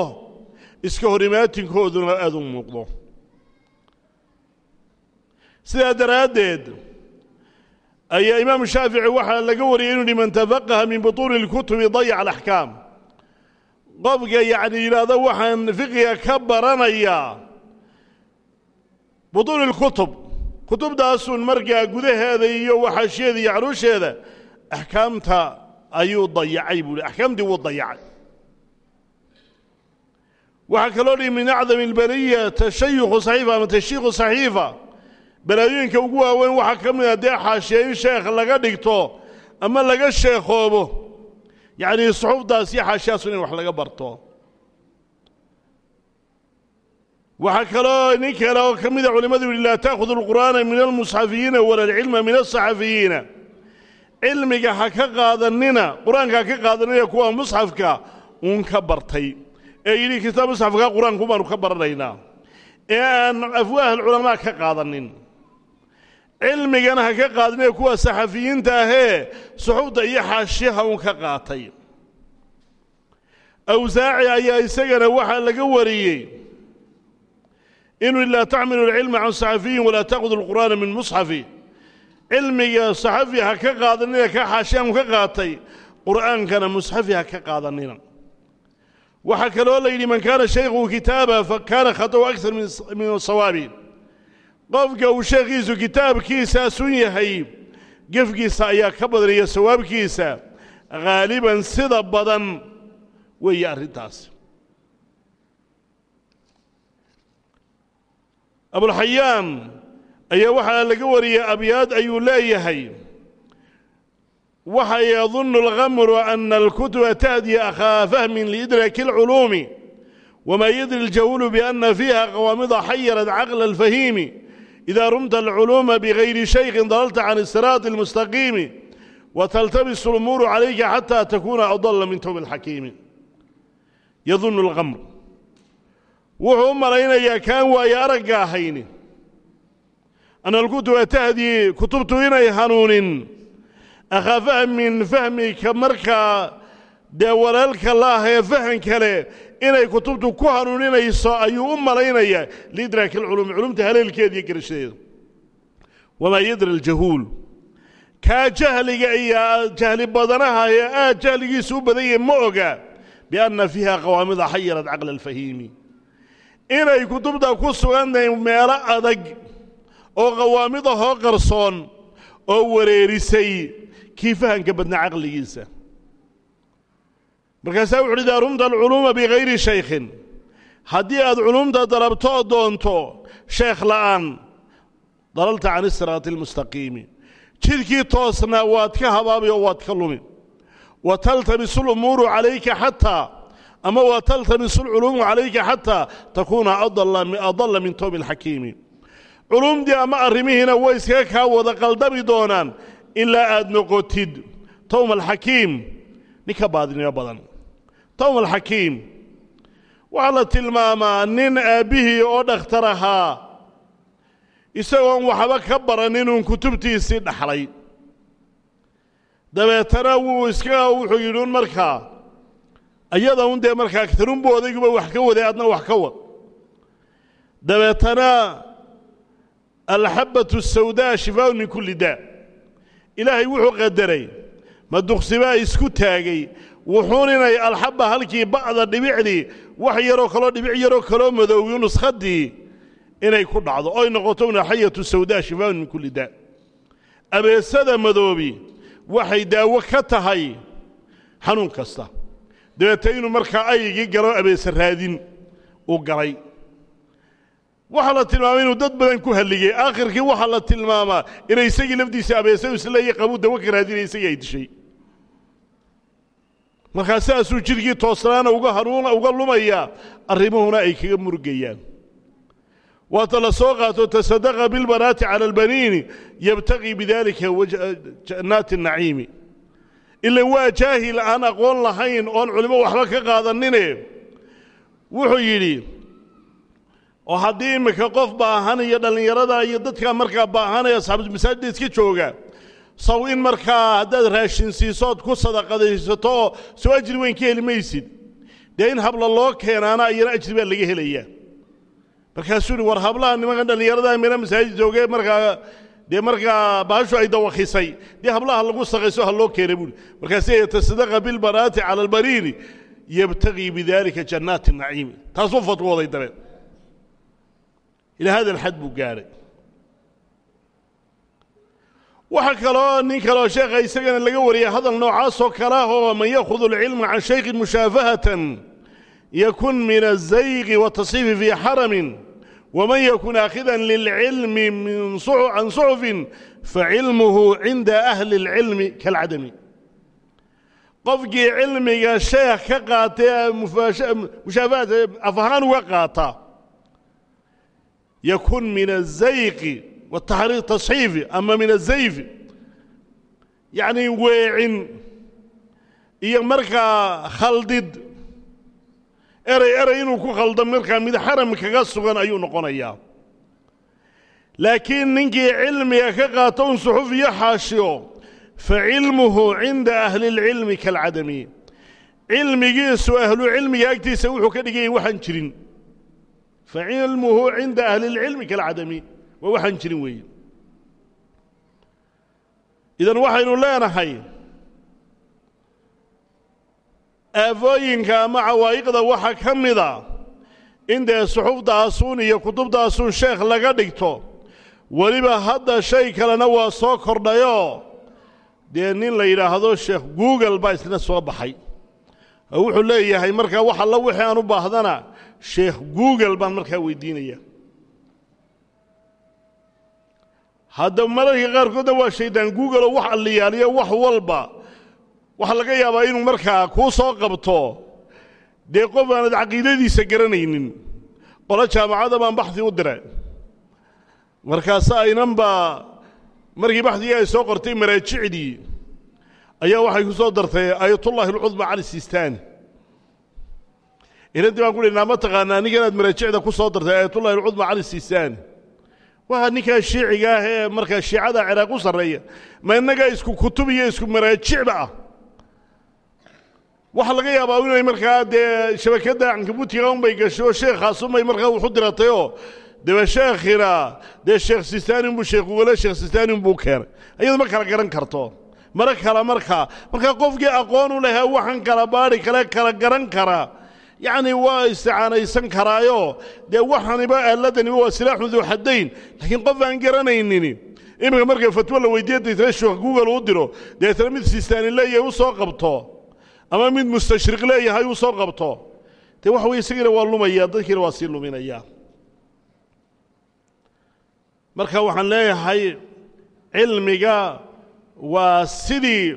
Speaker 2: iska horimaatiinkooduna aad u muuqdo. Sidaa daraaddeed ayaa imaamu shaafici waxaa laga wariyay inu yihi man tafaqaha min butuuni اlkutubi dayaca alaxkaam qofka yacni yidhaahdo waxaan fiqiga ka baranayaa butuuni اlkutub kutubtaasun markaa gudaheeda iyo waxaashiyeeda iyo caruusheeda axkaamta ayuu dayacay buu hi axkaamtii wuu dayacay. Waxaa kaloo dhihi min acdami alberiya tashayukhu saxiifa ama tashyiikhu saxiifa. Balaayooyinka ugu waaweyn waxaa ka mid a dee xaashiya in sheekh laga dhigto ama laga sheekhoobo yacnii suxuftaas iyo xaashiyaasu in wax laga barto waxaa kaloo nin kale oo ka mida culimmadu yihi laa ta'khudu alqur'aana min almusxafiyiina wala alcilma min alsaxafiyiina cilmiga ha ka qaadanina qur'aanka ha ka qaadanina kuwa musxafka uun ka bartay. Ee yidhi kitaab musxafka qur'aanku baanu ka baranaynaa. Ee aan afwaah alculamaa ka qaadanin. Cilmigana ha ka qaadanina kuwa saxafiyiinta ahee suxufda iyo xaashiyaha uun ka qaatay. Awsaaci ayaa isagana waxaa laga wariyey inuu laa taxmilu alcilma can saxafiyin walaa ta'khudu alqur'aana min musxafi cilmiga saxafi ha ka qaadanina ka xaashiyan ka qaatay qur'aankana musxafi ha ka qaadanina waxaa kaloo la yidhi man kaana shaykhuhu kitaaba fa kaana khatahu akar min sawaabi qofka uu sheekhiisu kitaabkiisaa sun yahay gefkiisa ayaa ka badanaya sawaabkiisa haaliban sida badan weeye arrintaas abulxayaan ayaa waxaa laga wariyey abyaad ayuu leeyahay. Waxa yadunnu alkamru ana alkutuba tahdi akhaa fahmin liidraaki alculuumi wma yadri اljahulu biana fiiha qawaamida xayarat caqla alfahiimi ida rumta alculuuma bigayri shaykhin dalalta can isiraati اlmustaqiimi wataltabisu lumuuru calayka xata takuna adala min towbi alxakiimi yadunnu alkamr wuxuu u malaynayaa kaan waaye aragga ahayni ana alkutuba tahdii kutubtu inay hanuunin. Akhaa fahmin fahmika markaa dee walaalka la ah ee fahan kale inay kutubtu ku hanuuninayso ayuu u malaynayaa liidraaki alculuumi culumta haleelkeeda iyo garashadeeda wamaa yadri aljahuul. Kaa jahliga iyo jahli badanaha ee aad jahligiisu u badan yahe ma oga bianna fiiha qawaamida xayarat caqla alfahiimi inay kutubta ku sugantahay meelo adag oo qawaamidahoo qarsoon oo wareerisay kii fahanka badna caqligiisa. Markaasaa wuxu uhi idaa rumta alculuuma bigayri shaykhin. Haddii aad culumta dalabto oo doonto sheekh la'aan dalalta can isiraati almustaqiimi jidkii toosna waad ka habaabi oo waad ka lumi. Wa taltamisu lumuuru calayka xataa ama wa taltamisu lculuumu calayka xataa takuuna adalla min toobi alxakiimi culumdii ama arrimihiina way iskaga kaa wada qaldami doonaan ilaa aad noqotid. Towm alxakiim nin ka baadinimo badan. Towm alxakiim waxaa la tilmaamaa nin aabbihii oo dhakhtar ahaa. Isagoon waxba ka baran inuun kutubtiisii dhaxlay. Dabeetana wuu iska wuxuu yidhi markaa ayada un dee markaa agtarunbuu odayguba wax ka waday adna wax ka wad. Dabeetana alxabbatu asawdaa shifaaun min kulli daa. Ilaahay wuxuu qadaray ma duqsibaa isku taagay wuxuun inay alxabba halkii ba'da dhibicdii wax yaroo kaloo dhibic yaroo kaloo madoowiyu nuskhadii inay ku dhacdo. Oy noqoto naxayatu sawdaa shifaaun min kulli daa. Abeesada madoobi waxay daawo ka tahay xanuun kasta dabeete inuu markaa aygii galo abeese raadin uu galay. Waxaa la tilmaamay inuu dad badan ku halligay aakhirkii waxaa la tilmaamaa inay isagii lafdiisa abeese isleeya qabuu dawo ka raadinaya isagii ay dishay. Markaa sidaasuu jidhkii toosnaana uga lumaya arrimuhuna ay kaga murgayaan waata la soo qaato tasadaqa bilbanaati cala albaniini yabtaqii bidalika jannaati naciimi ilan waa jaahil aan aqoon lahayn oon culimo waxba ka qaadanine. Wuxuu yidhi oo haddii iminka qof baahan iyo dhallinyarada iyo dadkaa markaa baahanaya asxaabtu masaajidda iska jooga saw in markaa haddaad raashin siisood ku sadaqadaysato oo soo ajri weyn ka heli maysid. Dee in habla loo keenaana iyana ajri baa laga helayaa. Markaasuu ihi war hablaha nimankan dhallinyarada mina masaajid joogee markaa dee markaa baashu ay dawakhisay dee hablaha lagu saqayso ha loo keena buuri markaasi yatasadaqa bilbanaati cala albaniini yabtagii bidalika jannaati naciimi taasuu fatwooday dabeed ilaa hada alxad buu gaadhay waxaa kaloo nin kaloo sheekha isagana laga wariyay hadal noocaasoo kale ah oo man yaahudu alcilma can shaykhin mushaafahatan yakun min azayqi watasxiifi fii xaramin waman yakun aakhidan lilcilmi can suxufin facilmuhu cinda ahli اlcilmi kaalcadami qofkii cilmiga sheekh ka qaatay mushaafahat af ahaan uga qaata yakun min azayqi tasxiifi ama min azayfi yacni weecin iyo markaa khaldid erey erey inuu ku khaldo markaa mid xaram kaga sugan ayuu noqonayaa. Laakiin ninkii cilmiga ka qaato un suxuf iyo xaashiyo fa cilmuhu cinda ahli اlcilmi kaalcadami cilmigiisu ahlu cilmiga agtiisa wuxuu ka dhiganyay waxaan jirin. Fa cilmuhu cinda ahli اlcilmi kaalcadami waa waxaan jirin weeye. Idan waxaynu leenahay aafooyinka ama cawaa'iqda waxaa ka mida in dee suxufdaasuun iyo kutubdaasuun sheekh laga dhigto weliba hadda shay kalena waa soo kordhayoo dee nin la yidhaahdo sheekh google baa isna soo baxay. Wuxuu leeyahay markaa wax alla wixii aan u baahdana sheekh google baan markaa weydiinaya hadda mararka qaarkoodna waa shaydaan google oo wax alliyaaliyo wax walba waxaa laga yaabaa inuu markaa kuu soo qabto. Dee qof aanad caqiidadiisa garanaynin. Qolo jaamacadda baan baxdi u diray markaase aynanbaa markii baxdigii ay soo qortay maraajicdii ayaa waxay ku soo dartay aayatullaahi alcudma cali sistaani inadii baan ku dhi naa ma taqaanaa ninka inaad maraajicda ku soo dartay aayatullahi alcudma cali sistaani waa ninkaa shiiciga ah ee markaa shiicada ciraaq u sarreeya ma innagaa isku kutub iyo isku maraajicba ah waxaa laga yaabaa inay markaa dee shabakadda cankabutiga unbay gasho sheekhaas unbay markaa wuxu diratayoo deba sheekhina dee sheekh sistaanin buu sheekh ugale sheekh sistaanin buu keenay ayadu ma kala garan karto. Mara kala markaa markaa qofkii aqoon u lahaa waxaan kala baadhi kale kala garan kara. Yacni waa isticaanaysan karaayo. Dee waxaniba aaladaniba waa silaaxun duu laakiin qof aan garanaynin iminka markay fatwo la weydiiya deetna sheekh google u diro deetna mid sistaani leeyahay u soo qabto ama mid mustashriq leeyahay uu soo qabto. Dee waxa weye isagiina waa lumaya dadkiina waa sii luminaya. Marka waxaan leeyahay cilmiga waa sidii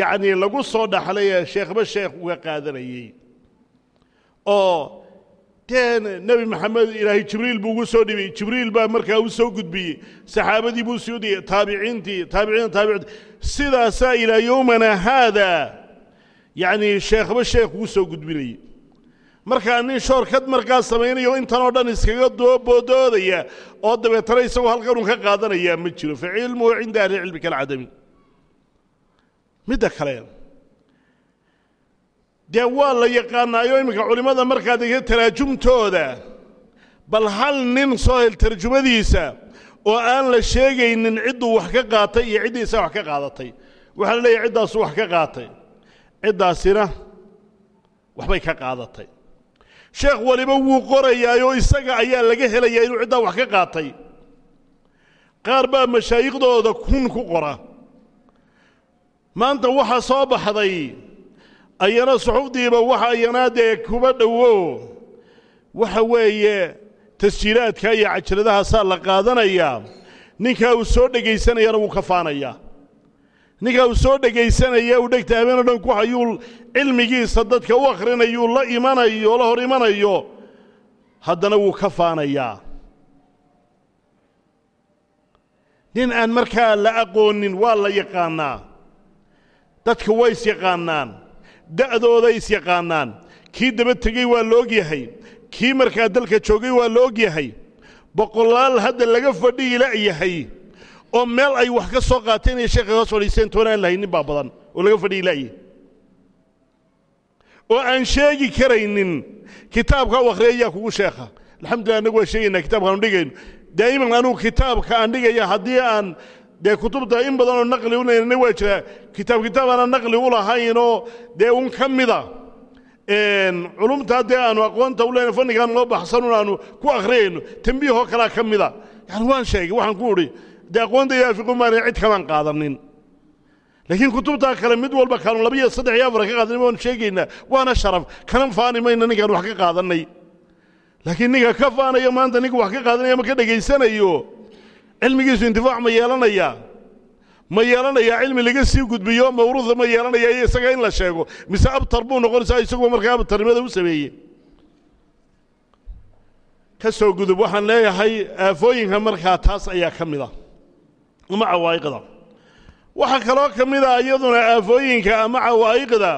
Speaker 2: yacnii lagu soo dhaxlay ee sheekhba sheekh uga qaadanayey oo dee nebi maxamed ilaahay jibriil buu ugu soo dhibay jibriil baa markaa u soo gudbiyey. Saxaabadii buu soo dhiyey taabiciintii taabiciin taabiciinti sidaasaa ilaa yowmana haada yacnii sheekhba sheekh ugu soo gudbinayey markaa nin shoorkad markaa samaynayo intanoo dhan iskaga doobodoodaya oo dabeetana isagoo halkanun ka qaadanayaa ma jiro. Fa cilmuhu cinda ahlicilmi kalcadami midda kale dee waa la yaqaanaayo iminka culimmada markaad ega taraajumtooda bal hal nin soo hel tarjumadiisa oo aan la sheegaynin cidduu wax ka qaatay iyo ciddiisa wax ka qaadatay. Waxaa la leeyahay ciddaasu wax ka qaatay ciddaasina waxbay ka qaadatay. Sheekh waliba wuu qorayaayoo isaga ayaa laga helayaa inuu ciddaa wax ka qaatay. Qaar baa mashaayiqdooda kun ku qora. Maanta waxaa soo baxday ayana suxufdiiba waxa ayanaa dee kuba dhowo waxa weeye tasjiilaadka iyo cajiradahaasaa la qaadanayaa ninkaa uu soo dhegaysanayana wuu ka faanayaa ninkaa uu soo dhegaysanaya uu dhegta habeen o dhan ku hayuu cilmigiisa dadka u akhrinayuu la imanayo la hor imanayo haddana wuu ka faanayaa. Nin aan markaa la aqoonin waa la yaqaannaa. Dadka way is-yaqaannaan da'dooda is-yaqaannaan kii daba tegey waa la ogyahay kii markaa dalka joogay waa la ogyahay boqolaal hadda laga fadhiyi la'yahay oo meel ay wax ka soo qaateen iyo sheekhay hoos fadhiisteen toona aan lahaynin baa badan oo laga fadhiyi la'yahay oo aan sheegi karaynin kitaabka u akhriyay ayaa kugu sheekha. Alxamdulillah annagu waa sheegaynaa kitaabka aanu dhigayno. Daa'iman anugu kitaabka aan dhigaya haddii aan dee kutubta in badanoo naqli unaynana waa jiraa kitaab kitaab aanan naqli u lahaynoo dee un ka mida culumtaa dee aanu aqoonta u lehna fannigaan loo baxsanun aanu ku akhriyayno tembiihoo kalaa ka mida yani waan sheegay waxaan ku udhi dee aqoonta yaafiqu maana cid kamaan qaadanin laakiin kutubtaa kale mid walba kaanu laba iyo saddex iyo afar ka qaadanin waanu sheegaynaa waana sharaf. Kana faani mayna ninkaan wax ka qaadannay. Laakiin ninka ka faanayo maanta ninka wax ka qaadanaya ma ka dhegaysanayo? Cilmigiisu intifaac ma yeelanayaa ma yeelanayaa cilmi laga sii gudbiyo mawruuda ma yeelanaya iyo isaga in la sheego. Mise abtar buu noqonaysaa isagoo markaa abtarnimada u sameeyey? Ka soo gudub waxaan leeyahay aafooyinka markaa taas ayaa ka mid a ama cawaa'iqda waxaa kaloo ka mid a iyaduna aafooyinka ama cawaa'iqda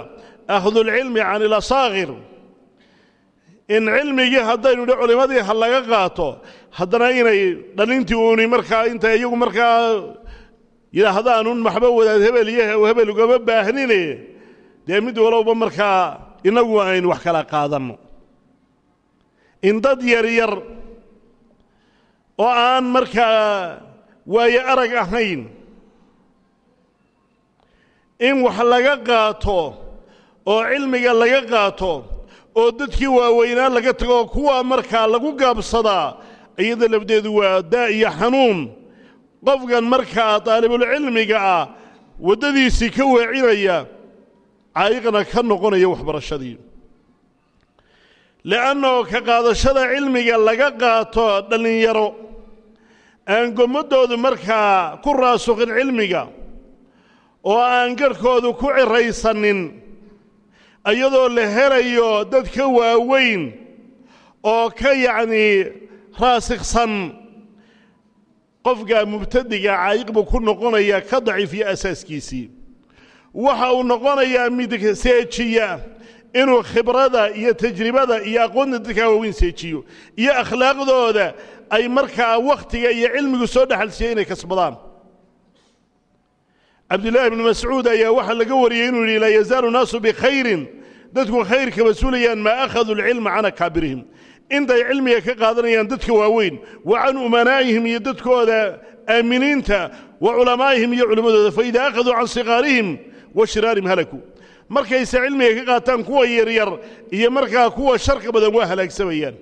Speaker 2: akhdulcilmi can ilasaakir in cilmigii haddaynu dhi culimmadii ha laga qaato haddana inay dhalintii uuni markaa intay iyagu markaa yidhaahdaan un maxba wadaad hebel iyo hebel ugama baahnine dee mid walowba markaa innagu aynu wax kala qaadanno. In dad yaryar oo aan markaa waayo arag ahayn. In wax laga qaato oo cilmiga laga qaato oo dadkii waaweynaa laga tago oo kuwaa markaa lagu gaabsadaa iyada lafdeedu waa daa iyo xanuun. Qofkan markaa daalibulcilmiga ah waddadiisii ka weecinaya caayiqna ka noqonaya waxbarashadii. Le'annoo ka qaadashada cilmiga laga qaato dhallinyaro aan gommadoodu markaa ku raasukhin cilmiga oo aan garhkoodu ku ciraysanin iyadoo la helayo dad ka waaweyn oo ka yacnii raasiksan qofka mubtadiga caayiq buu ku noqonayaa ka daciifiya asaaskiisii waxa uu noqonayaa mid seejiya inuu khibrada iyo tajribada iyo aqoonta dadkaa waaweyn seejiyo iyo akhlaaqdooda ay markaa wakhtiga iyo cilmigu soo dhexalsiiya inay kasbadaan. Cabdullaahi ibnu mascuud ayaa waxaa laga wariyey inuu yidhi laa yazaalu naasu bikhayrin dadku khayr kama suulayaan maa akhaduu alcilma can akaabirihim intay cilmiga ka qaadanayaan dadka waaweyn wa can umanaa'ihim iyo dadkooda aaminiinta wa culamaa'ihim iyo culimmadooda fa idaa akhaduu can siqaarihim wa shiraarihim halaku. Markayse cilmiga ka qaataan kuwa yaryar iyo markaa kuwa sharka badan waa halaagsamayaan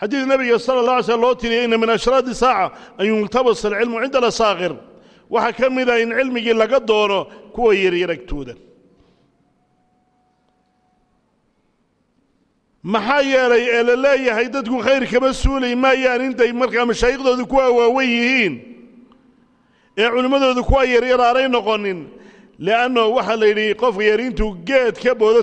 Speaker 2: xadiid nabiga sala allah alay slm loo tiriyay inna min ashraadi saaca an yultabasa alcilmu cinda alasaakir waxaa ka mid ah in cilmigii laga doono kuwa yaryar agtooda maxaa yeelay ee la leeyahay dadku khayr kama suulay maayaan intay markaa mashaayiqdoodu kuwa waawen yihiin ee culimmadoodu kuwa yaryar aanay noqonin. Le'anno waxaa la yidhi qofka yar intuu geed ka boodo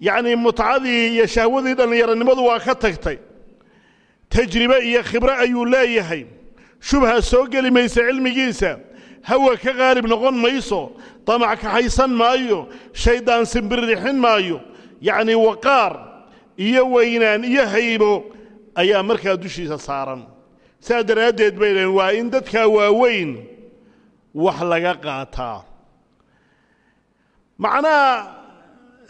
Speaker 2: yacnii mutcadii iyo shahwadii dhallinyaronimadu waa ka tagtay. Tajribe iyo khibre ayuu leeyahay. Shubha soo geli maysa cilmigiisa. Hawa ka qaalib noqon mayso. Damac kaxaysan maayo. Shayddaan simbiririxin maayo. Yacnii waqaar iyo weynaan iyo haybo ayaa markaa dushiisa saaran. Saa daraaddeed bay dhaheen waa in dadkaa waaweyn wax laga qaataa. Macnaha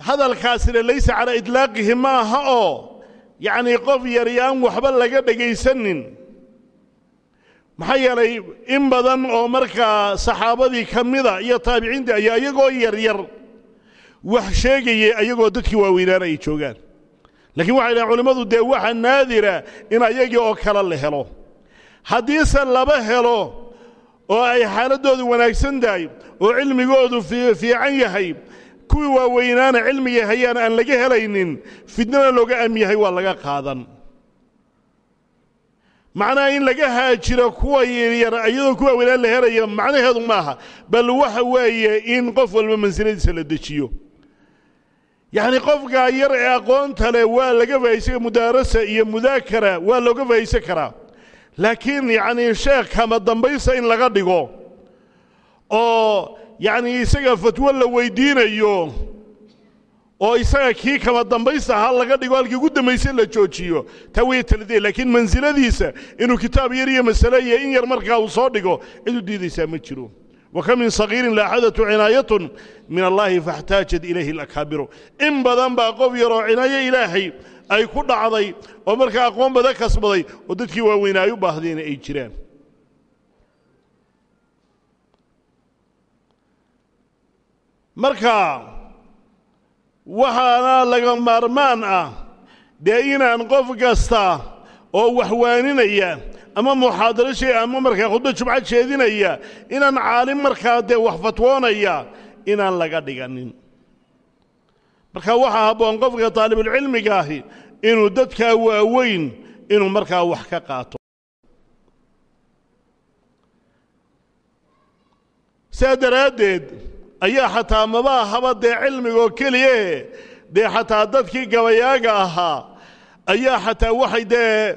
Speaker 2: hadalkaasina laysa calaa idlaaqihi ma aha oo yacnii qof yaryaan waxba laga dhegaysanin. Maxaa yeelay in badan oo markaa saxaabadii ka mida iyo taabiciintii ayaa iyagoo yaryar wax sheegayay ayagoo dadkii waaweynaan ay joogaan. Laakiin waxay dhahen culimmadu dee waxa naadira in ayagii oo kale la helo. Haddiise laba helo oo ay xaaladdoodu wanaagsan tahay oo cilmigoodu fiican yahay kuwii waaweynaana cilmigay hayaan aan laga helaynin fidnana looga am yahay waa laga qaadan. Macnaha in laga haajiro kuwa yaryar iyadoo kuwa weynaan la helaya macnaheedu maaha bal waxa weeye in qof walba mansiladiisa la dejiyo. Yacni qofkaa yar ee aqoonta leh waa laga fahaysa mudaarasa iyo mudaakara waa looga fahaysan karaa. Laakiin yacnii sheekh kama dambaysa in laga dhigo oo yacnii isaga fatwo la weydiinayo oo isaga kii kama dambaysta ahaa laga dhigo halkii ugu dambaysa la joojiyo. Taa way taladee laakiin mansiladiisa inuu kitaab yar iyo masale iyo in yar markaa uu soo dhigo cid u diidaysaa ma jiro. Waka min sagiirin laaxadatu cinaayatun min allaahi faxtaajat ilayhi alakaabiru. In badan baa qof yaroo cinaayo ilaahay ay ku dhacday oo markaa aqoon badan kasbaday oo dadkii waaweynaa ay u baahdeen ay jiraan marka waxaana laga maarmaan ah dee inaan qof kasta oo waxwaaninaya ama muxaadaro shay ama markaa khudba jumcad jeedinaya inaan caalim markaa dee wax fatwoonaya inaan laga dhiganin. Marka waxaa habboon qofka taalibulcilmiga ahi inuu dadkaa waaweyn inuu markaa wax ka qaato. Saa daraaddeed ayaa xataa maba ahaba dee cilmigoo keliyae dee xataa dadkii gabayaaga ahaa ayaa xataa waxay dee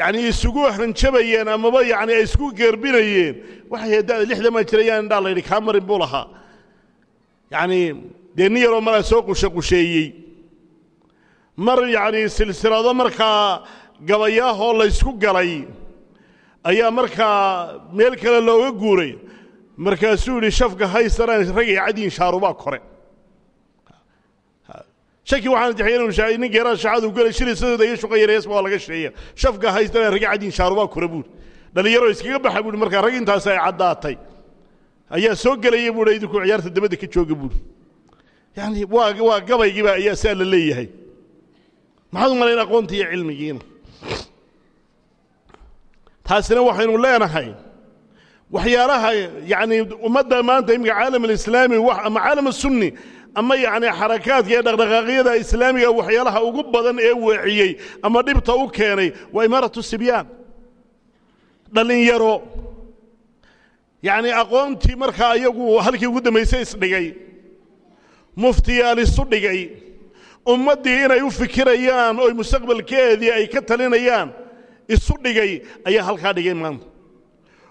Speaker 2: yacnii isugu hanjabayeen amaba yacni ay isku geerbinayeen. Waxay haddaada lixdan baan jirayaan indhaa layidhi kaa marin buu lahaa. Yacnii dee nin yaroo maraa soo qushe qusheeyey mar yacnii silsilado markaa gabayaahoo laysku galay ayaa markaa meel kale looga guuray markaasuu yidhi shafka haysanaan ragay cadiin shaarubaa kore. Shaki waxaan shaa nin geeraa shacadu galay shiri sidooda iyo shuqa yarees waa laga sheeya shafka haysanaan ragay cadiin shaarubaa kore buuri dhalinyaro iskaga baxa buuri markaa rag intaas ay caddaatay ayaa soo gelaya buuri idinku ciyaarta dabadda ka jooga buuri yacni waa waa gabaygiiba ayaa saa la leeyahay. Maxaad u malayn aqoonta iyo cilmigiina? Taasina waxaynu leenahay waxyaalaha yacni ummadda maanta imika caalam alislaami ama caalam asunni ama yacni xarakaadka iyo dhaqdhaqaaqyada islaamiga waxyaalaha ugu badan ee weeciyey ama dhibta u keenay waa imaaratu sibyaan. Dhallinyaro yacni aqoontii markaa iyagu halkii ugu dambaysay isdhigay. Muftiyaal isu dhigay. Ummaddii inay u fikirayaan oy mustaqbalkeedii ay ka talinayaan isu dhigay ayaa halkaa dhigay maanta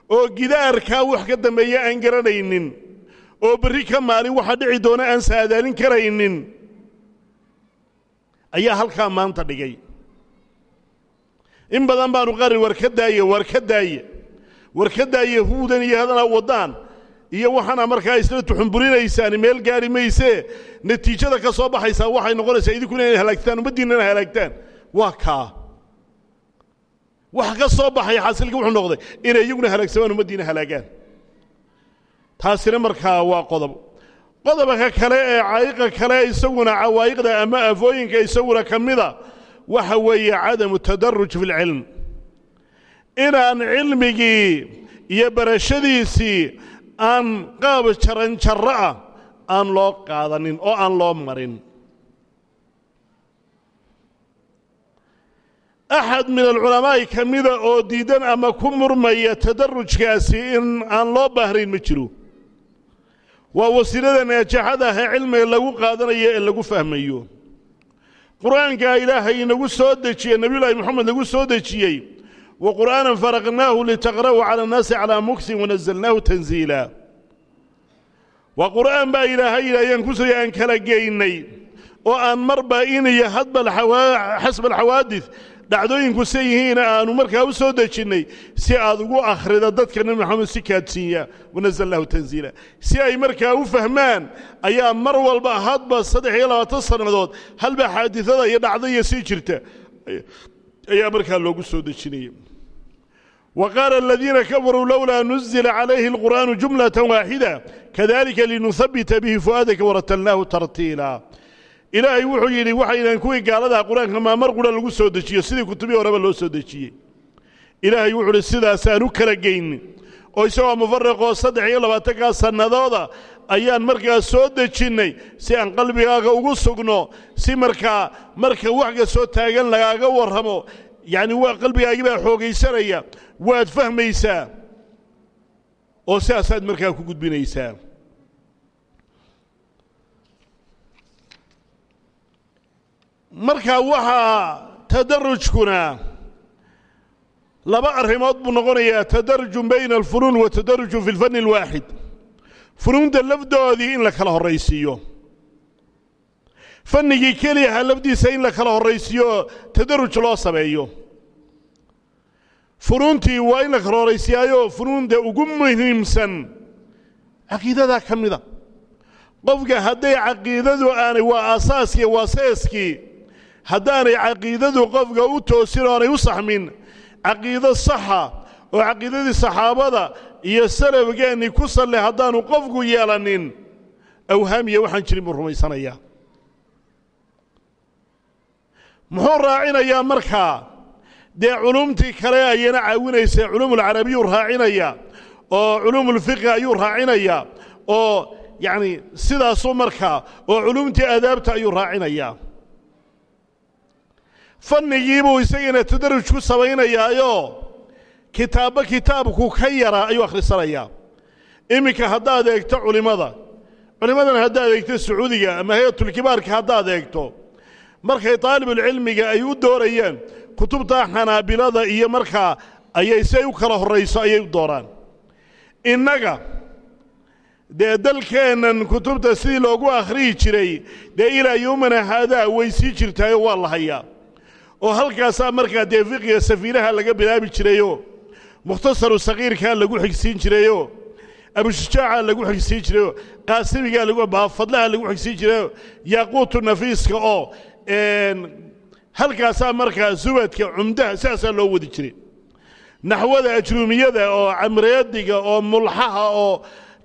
Speaker 2: oo gidaarkaa wax ka dambeeya aan garanaynin oo berri ka maalin waxa dhici doona aan saadaalin karaynin ayaa halkaa maanta dhigay. In badan baanu qari war ka daaye war ka daaye war ka daaye huudan iyo hadana waddaan iyo waxaana markaa isla tuxumburinaysaan meel gaari maysee natiijada ka soo baxaysaa waxay noqonaysaa idinkuna inay halaagtaan ummaddiinnana halaagtaan. Waa kaa wax ka soo baxay xaasilka wuxuu noqday inay iyaguna halaagsamaan ummaddiina halaagaan. Taasina markaa waa qodob. Qodobka kale ee caa'iqa kale isaguna cawaa'iqda ama afooyinka isaguna ka mida waxa weeye cadamu tadaruj fi lcilm inaan cilmigii iyo barashadiisii aan qaab jaranjarro ah aan loo qaadanin oo aan loo marin axad min alculamaa'i ka mida oo diidan ama ku murmaya tadarujkaasi in aan loo baahnayn ma jiro waa wasiilada naajaxada ah ee cilmiga lagu qaadanayo ee lagu fahmayo qur'aankaa ilaahay inagu soo dejiyey nebiyullaahi moxamed lagu soo dejiyey wa qur'aanan faraqnaahu litaqra'u cala annaasi calaa muksin wanazalnaahu tanziila waa qur'aan baa ilaahay yidhi ayaan ku soo aan kala geynay oo aan marba in iyo xasba alxawaadid dhacdooyinku se yihiin aanu markaa u soo dejinnay si aad ugu akhrida dadka nebi moxamed si kaadsiinya wanazalnaahu tanziila. Si ay markaa u fahmaan ayaa mar walba hadba saddex iyo labaatan sannadood halba xaadidada iyo dhacdaiyo sii jirta ayaa markaa loogu soo dejinaya wa qaala aladiina kafaruu lowlaa nuzila calayhi alqur'aanu jumlatan waaxida kadalika linuhabita bihi fu'aadaka waratalnaahu ilaahay wuxuu yidhi waxaynan kuwii gaaladaa qur'aanka maamar qura lagu soo dejiyo sidii kutubii horeba loo soo dejiyey. Ilaahay wuxuu uhi sidaasaan u kala geyni oo isagoo mufariqoo saddex iyo labaatankaa sannadooda ayaan markaa soo dejinnay si aan qalbigaaga ugu sugno si markaa marka wax kastoo taagan lagaaga warramo. Yacni waa qalbigaagii baa xoogaysanaya. Waad fahmaysaa. Oo sidaasaad markaa ku gudbinaysaa markaa waxaa tadarujkuna laba arrimood buu noqonayaa tadarujun bayna alfunuun wa tadarujun fi lfanni alwaaxid funuunta lafdoodii in la kala horraysiiyo. Fannigii keliyaha lafdiisa in la kala horraysiiyo tadaruj loo sameeyo. Funuuntii waa in la kala horraysiiyaayo funuunta ugu muhiimsan caqiidadaa ka mida. Qofka hadday caqiidadu aanay waa aasaaskii waa seeskii haddaanay caqiidadu qofka u toosin oonay u saxmin caqiido saxa oo caqiidadii saxaabada iyo salafgeennii ku salle haddaanu qofku yeelanin awhaamiya waxaan jirin buu rumaysanayaa. Muxuu raacinayaa markaa dee culumtii kale ayana caawinaysa culuumulcarabiyuu raacinaya oo culuumulfiqhi ayuu raacinaya oo yacni sidaasuu markaa oo culumtii aadaabta ayuu raacinayaa fannigiibuu isagana tadaruj ku samaynayaayoo kitaabba kitaabku ka yaraa ayuu akhrisanayaa. Iminka haddaad eegto culimmada culimmadana haddaad eegto sacuudiga ama hay'atulkibaarka haddaad eegto. Markay daalibulcilmiga ay u doorayaan kutubta xanaabilada iyo markaa ayay si ay u kala horrayso ayay u dooraan. Innaga dee dalkeennan kutubta sidii loogu akhriyi jiray dee ilaa yowmana haadaa way sii jirtaayoo waa la hayaa oo halkaasaa markaa dee fiqiga safiinaha laga bilaabi jirayoo mukhtasaru sakiirkaa lagu xigsiin jirayoo abushujaaca lagu xigsiin jirayoo qaasimigaa lagu baafadlaha lagu xigsiin jirayoo yaaquutu nafiiska oo halkaasaa markaa subadka cumdaha sidaasaa loo wadi jiray. Naxwada ajruumiyada oo camreediga oo mulxaha oo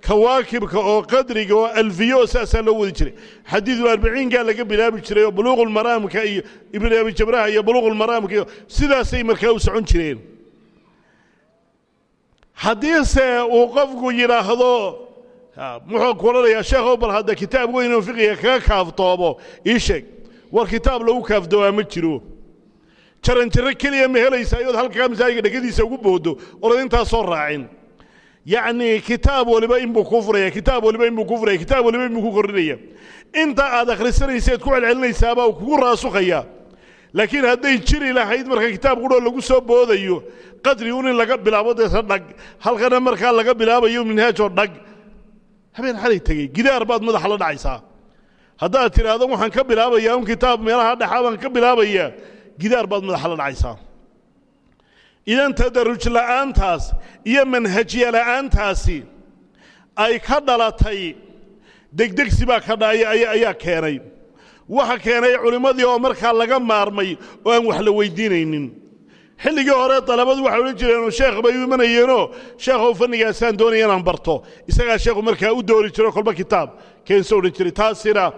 Speaker 2: kawaakibka oo qadriga oo alfiyo saasaa loo wadi jiray. Xadiidu arbiciinkaa laga bilaabi jiray oo buluuqulmaraamka iyo ibn abi jabraha iyo buluuqulmaraamka iyo sidaasay markaa u socon jireen. Haddiise uu qofku yidhaahdo muxuu ku odhanayaa sheekhow hadda kitaab weyn oo fiqiga kaga kaaftoomo ii sheeg war kitaab lagu kaaftoomaa ma jiro. Jaranjaro keliya ma helaysa iyood halkaa masaajidka dhegadiisa ugu boodo oonad intaas soo raacin yacnii kitaab waliba inbuu kuu furaya kitaab waliba inbuu kuu furaya kitaab waliba inbuu ku kordhinaya inta aad akhrisanayseed ku celcelinaysaabaa kugu raasukhaya laakiin hadday jiri lahayd marka kitaab qudhoo lagu soo boodayo qadri un in laga bilaabo deeta dhag halkana markaa laga bilaabayo minhaajoo dhag. Habeen xalay tegey gidaar baad madaxa la dhacaysaa. Haddaad tidhaahdo waxaan ka bilaabayaa un kitaab meelaha dhaxa baan ka bilaabayaa. Gidaar baad madaxa la dhacaysaa idan tadaruj la'aantaas iyo manhajya la'aantaasi ay ka dhalatay degdegsi baa ka dhacay ayaa keenay. Waxa keenay culimmadii oo markaa laga maarmay oo aan wax la weydiinaynin. Xilligii hore dalabadu waxay odhan jireenoo sheekh bay u imanayeenoo sheekhow fannigaasaan doonaya inaan barto. Isagaa sheekhu markaa u doori jiro kolba kitaab keenso odhan jiray. Taasina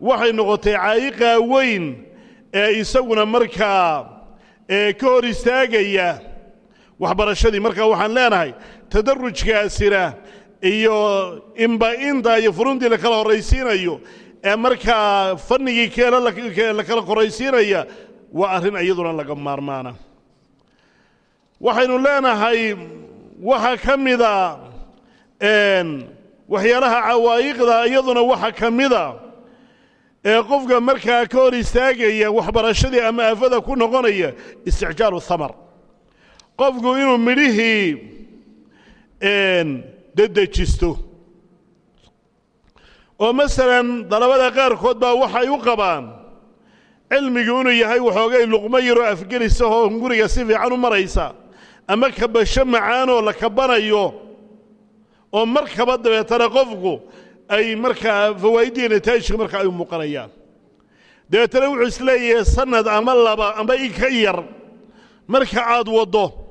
Speaker 2: waxay noqotay caayiqaa weyn ee isaguna markaa ka hor istaagaya waxbarashadii. Marka waxaan leenahay tadarrujkaasina iyo inba-inta iyo furuntii la kala horraysiinayo ee markaa fannigii keena la kala koraysiinaya waa arrin iyaduna laga maarmaana. Waxaynu leenahay waxaa ka mida waxyaalaha cawaa'iqda iyaduna waxaa ka mida ee qofka markaa ka hor istaagaya waxbarashadii ama aafada ku noqonaya isticjaalu thamar qofku inuu midhihii dedejisto. Oo masalan dalabada qaarkood baa waxay u qabaan cilmigu inuu yahay waxoogay luqmo yaroo afgelisahoo hunguriga si fiican u maraysa ama kabasho macaanoo la kabanayo oo markaba dabeetana qofku ay markaa fawaa'iddii nataa'ijka markaa ay muuqanayaan. Dabeetana wuxuu is leeyahay sannad ama laba ama i ka yar marka aad waddo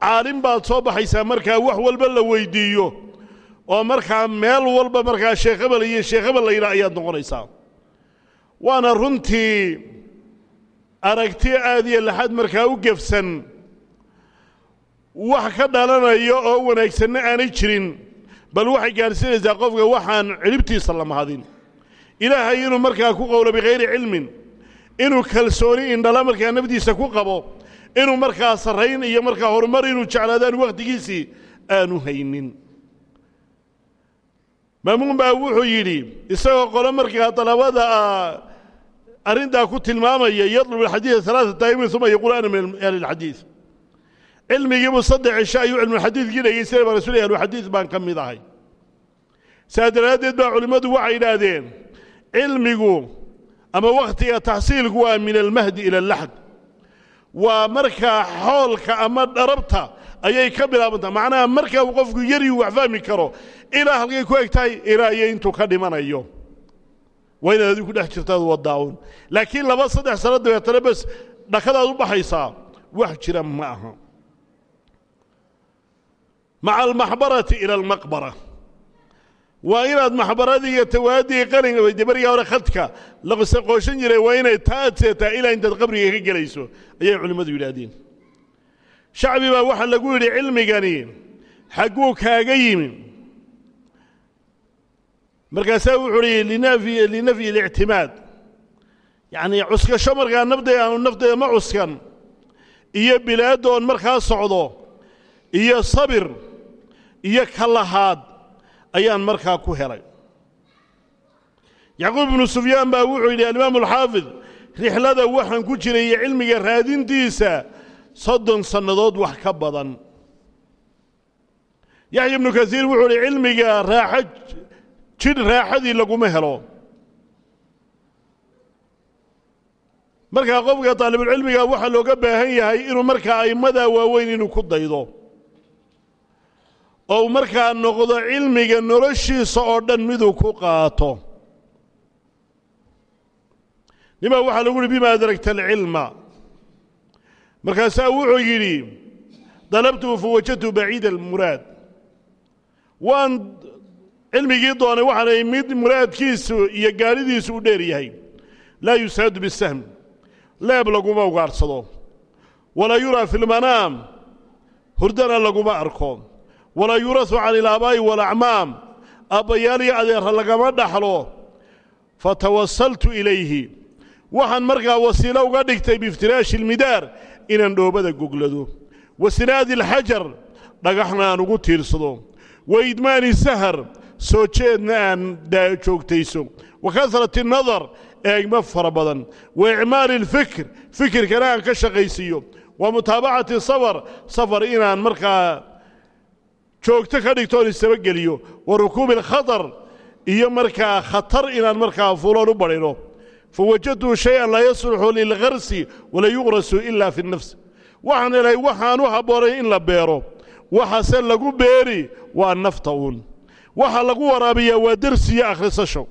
Speaker 2: caalim baad soo baxaysaa markaa wax walba la weyddiiyo oo markaa meel walba markaa sheekh hebel iyo sheekh la yidhaah ayaad noqonaysaa. Waana runtii aragti aad iyo laxad markaa u gefsan. Wax ka dhalanayo oo wanaagsanna aanay jirin. Bal waxay gaadhsiinaysaa qofka waxaan cilibtiisa la mahadin. Ilaahay inuu markaa ku qowlo bikayri cilmin. Inuu kalsooni indhala markaa nafdiisa ku qabo inuu markaa sarrayn iyo markaa horumar inuu jeclaadaan wakhtigiisii aanu haynin. Maamuun baa wuxuu yidhi isagoo qole markaa dalabada arrintaa ku tilmaamaya yadlub alxadiida alaata daa'imin uma yaquul ana min ahli alxadiid cilmigiibuu saddex cisho ayuu cilmulxadiidkii dhegaysanay baa rasuul ahluxadiid baan ka mid ahay. Saa daraaddeed baa culimmadu waxay yidhaahdeen cilmigu ama wakhtiga taxsiilku waa min almahdi ila allaxd waa markaa xoolka ama dharabta ayay ka bilaabantaa macnaha markaa qofku yariyu wax fahmi karo ilaa halkay ku eg tahay ilaa iyo intuu ka dhimanayo. Waa inaad adigu ku dhex jirtaad wadaaun laakiin laba saddex sano dabeetana bes dhakadaad u baxaysaa wax jira ma aha. Maca almaxbarati ila almaqbara waa inaad maxbaradii iyo tawaaddii qalinga de barigaa hore khadka laqse qooshan jiray waa inay taad seetaa ilaa intaad qabriga ka gelayso ayay culimmadu yidhaahdeen. Shacbi baa waxaa lagu yidhi cilmigani xagguu kaaga yimi. Markaasaa wuxuu uhi linafyi اlictimaad yacnii cuskasho markaa nafde aanu nafteeda ma cuskan iyo bilaaddoon markaa socdo iyo sabir iyo kalahaad ayaan markaa ku helay. Yacquub ibnu sufyaan baa wuxuu yidhi alimaamu alxaafid rixlada waxaan ku jiray cilmiga raadintiisa soddon sannadood wax ka badan. Yaxya ibnu kasiir wuxuu idhi cilmiga raaxo jidh raaxadii laguma helo. Markaa qofka taalibulcilmiga waxaa looga baahan yahay inuu markaa a'immadaa waaweyn inuu ku daydo oo uu markaa noqdo cilmiga noloshiisa oo dhan miduu ku qaato. Nimaa waxaa lagu uhi bima adragta alcilma markaasaa wuxuu yidhi dalabtuhu fawajadtu baciida almuraad. Waan cilmigii doonay waxaanay mid muraadkiisu iyo gaadhidiisu u dheer yahay. Laa yusaadu bisahm leeb laguma ugaarsado walaa yuraa fi lmanaam hurdana laguma arko walaa yuurasu cani ilaabaa'i walacmaam aabbayaal iyo adeera lagama dhaxlo fatawasaltu ilayhi. Waxaan markaa wasiilo uga dhigtay biiftiraashi ilmidaar inaan dhoobada goglado. Wasinaadi alxajar dhagaxna aan ugu tiirsado. Wa idmaani sahar soo jeedna aan joogtayso. Wa kasrati nadar eegma fara badan. Wa icmaali alfikr fikirkana aan ka shaqaysiiyo. Wa mutaabacati safar safar inaan markaa joogto ka dhigto oon istabageliyo wa rukuubi alkhatar iyo markaa khatar inaan markaa fuuloon u badhino fawajadtuu shay-an laa yasluxu lilgarsi wala yuqrasu ila fi nafs. Waxaan helay waxaan u habboonay in la beero. Waxase lagu beeri waa nafta uun. Waxa lagu waraabiyaa waa dersi iyo akhrisasho.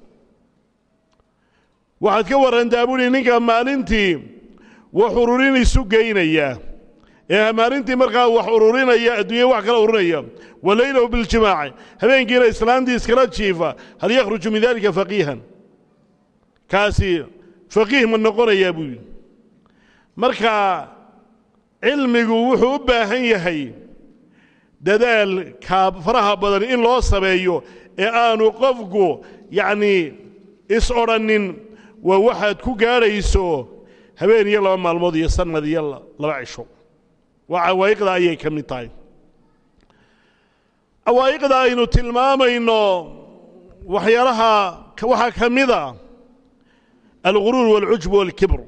Speaker 2: Waxaad ka warrantaa buuhi ninka maalintii wax ururin isu geynaya ee maalintii markaa wax ururinaya adduunya wax kala ururinaya. Wa leylahu biljimaaci. Habeenkiina islaantii iskala jiifa. Hal yakhruju min dalika faqiihan? Kaasi faqiih ma noqonayaa buu yidhi. Marka cilmigu wuxuu u baahan yahay dadaal kaa faraha badan in loo sameeyo ee aanu qofku yacnii is odhannin waa waxaad ku gaadhayso habeen iyo laba maalmood iyo sannad iyo laba cisho waa ayay ka mid tahay. Cawaa'iqda aynu tilmaamayno waxyaalaha waxaa ka mid a alguruur waalcujb waalkibr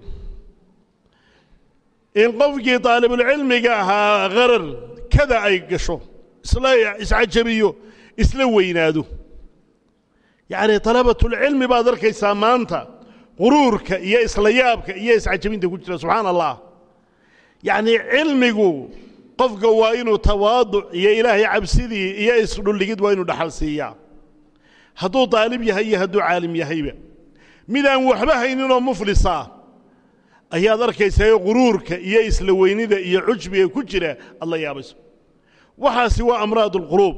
Speaker 2: in qofkii daalibulcilmiga ahaa qarar kada ay gasho isla iscajabiyo isla weynaado. Yacnii talabatulcilmi baad arkaysaa maanta quruurka iyo isla yaabka iyo iscajabinta ku jira subxaana allah yacnii cilmigu qofka waa inuu tawaaduc iyo ilaahay cabsidii iyo isdhuldhigid waa inuu dhaxal siiyaa hadduu daalib yahay iyo hadduu caalim yahayba. Mid aan waxba hayninoo muflisa ayaad arkaysaa quruurka iyo isla weynida iyo cujbiga ku jira aad la yaabayso. Waxaasi waa amraad alquluub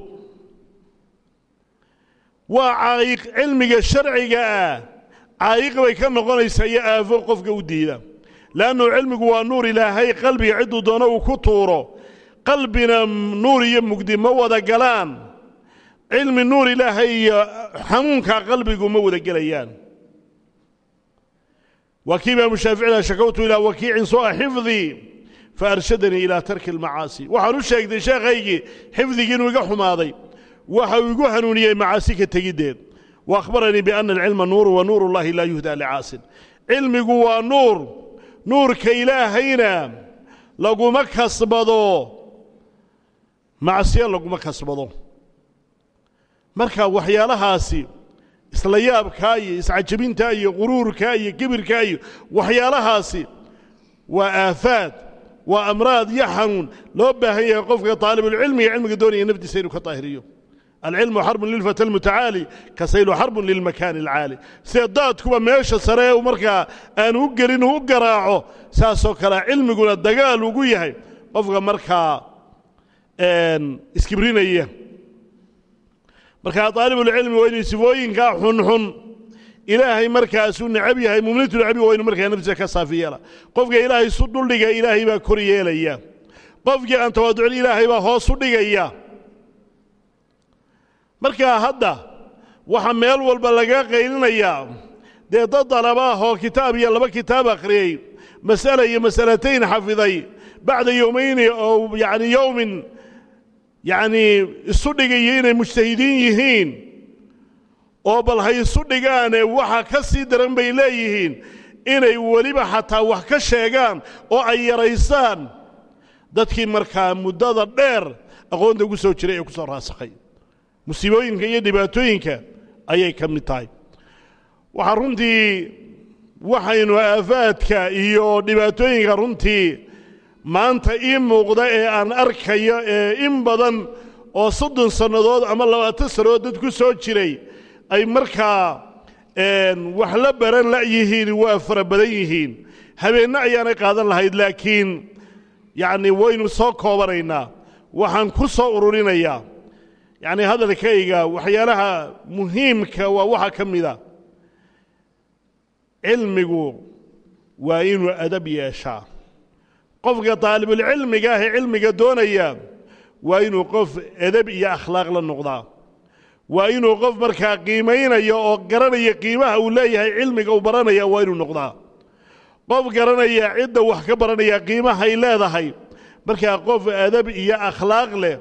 Speaker 2: waa caayiq cilmiga sharciga ah. Caayiq bay ka noqonaysaa iyo aafo qofka u diida leannu cilmigu waa nuur ilaahay qalbiga cidduu doono uu ku tuuro qalbina nuur iyo mugdi ma wada galaan cilmi nuur ilaahay iyo xanuunkaa qalbigu ma wada gelayaan waa kii imaamu shaaficida shakawtu ilaa wakiicin su'a xifdii faarshadanii ilaa tarki almacaasi waxaan u sheegtay sheekhaygii xifdigii inuu iga xumaaday waxa uu igu hanuuniyey macaasi ka tegiddeed wa akhbaranii bianna alcilma nuuru wa nuur ullahi laa yuhdaa waa nuur nuurka ilaahayna laguma kasbado. Macsiyo laguma kasbado. Marka waxyaalahaasi isla yaabkaa iyo iscajabintaa iyo quruurkaa iyo kibirkaa iyo waxyaalahaasi waa aafaad waa amraad iyo xanuun loo baahan yahay qofka taalibulcilmiga cilmiga doonaya naftiisa inuu ka daahiriyo alcilmu xarbun lilfata almutacaali ka saylu xarbun lilmakaani alcaali sida daadkuba meesha sare u markaa aanu u gelin uu u garaaco saasoo kale cilmiguna dagaal ugu yahay qofka markaa iskibrinaya markaa daalibulcilmi waa inuu sifooyinkaa xunxun ilaahay markaasuu necab yahay mumnitu necab waa inu markaa naftiisa ka saafi yeela qofka ilaahay su dhuldhiga ilaahay baa kor yeelaya markaa hadda waxaa meel walba laga qaylinayaa dee dad dalaba ah oo kitaab iyo laba kitaab akhriyey mas'ala iyo masalatayn xafiday bacda yowmayni oo yacni yowmin yacnii isu dhigaya inay mujtahidiin yihiin oo bal hay isu dhigaane waxa ka sii daran bay leeyihiin inay weliba xataa wax ka sheegaan oo ay yaraysaan dadkii markaa muddada dheer aqoonta ugu soo jiray ee ku soo raasakhay musiibooyinka iyo dhibaatooyinka ayay ka mid tahay. Waxaa runtii waxaynu aafaadka iyo dhibaatooyinka runtii maanta ii muuqda ee aan arkayo ee in badan oo soddon sannadood ama labaatan sannadood dad ku soo jiray ay markaa wax la baran la'yihiin waa fara badan yihiin. Habeenno ayaanay qaadan lahayd laakiin yacnii waynu soo koobanaynaa. Waxaan ku soo ururinayaa yacnii hadalkayga waxyaalaha muhiimka waa waxaa ka mida cilmigu waa inuu adab yeeshaa. Qofka daalibulcilmiga ah ee cilmiga doonaya waa inuu qof edab iyo akhlaaq la noqdaa. Waa inuu qof markaa qiimaynaya oo garanaya qiimaha uu leeyahay cilmiga uu baranaya waa inuu noqdaa. Qof garanaya cidda wax ka baranaya qiimahay leedahay. Markaa qof adab iyo akhlaaq leh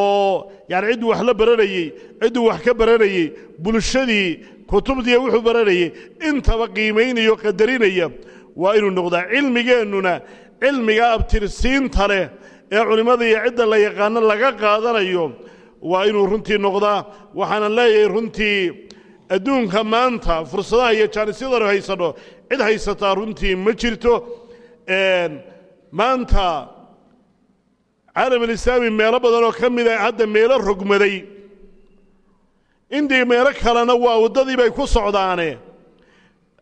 Speaker 2: oo yani cidduu wax la baranayey cidduu wax ka baranayey bulshadii kutubdiiya wuxuu baranayey intaba qiimaynayo qadarinaya waa inuu noqdaa cilmigeennuna cilmiga abtirsiinta leh ee culimmada iyo cidda la yaqaano laga qaadanayo waa inuu runtii noqdaa waxaana leeyahay runtii adduunka maanta fursadaha iyo jaanisyadanu haysanno cid haysataa runtii ma jirto maanta caalamulislaami meelo badan oo ka mida hadda meelo rogmaday indii meelo kalena waa waddadii bay ku socdaane.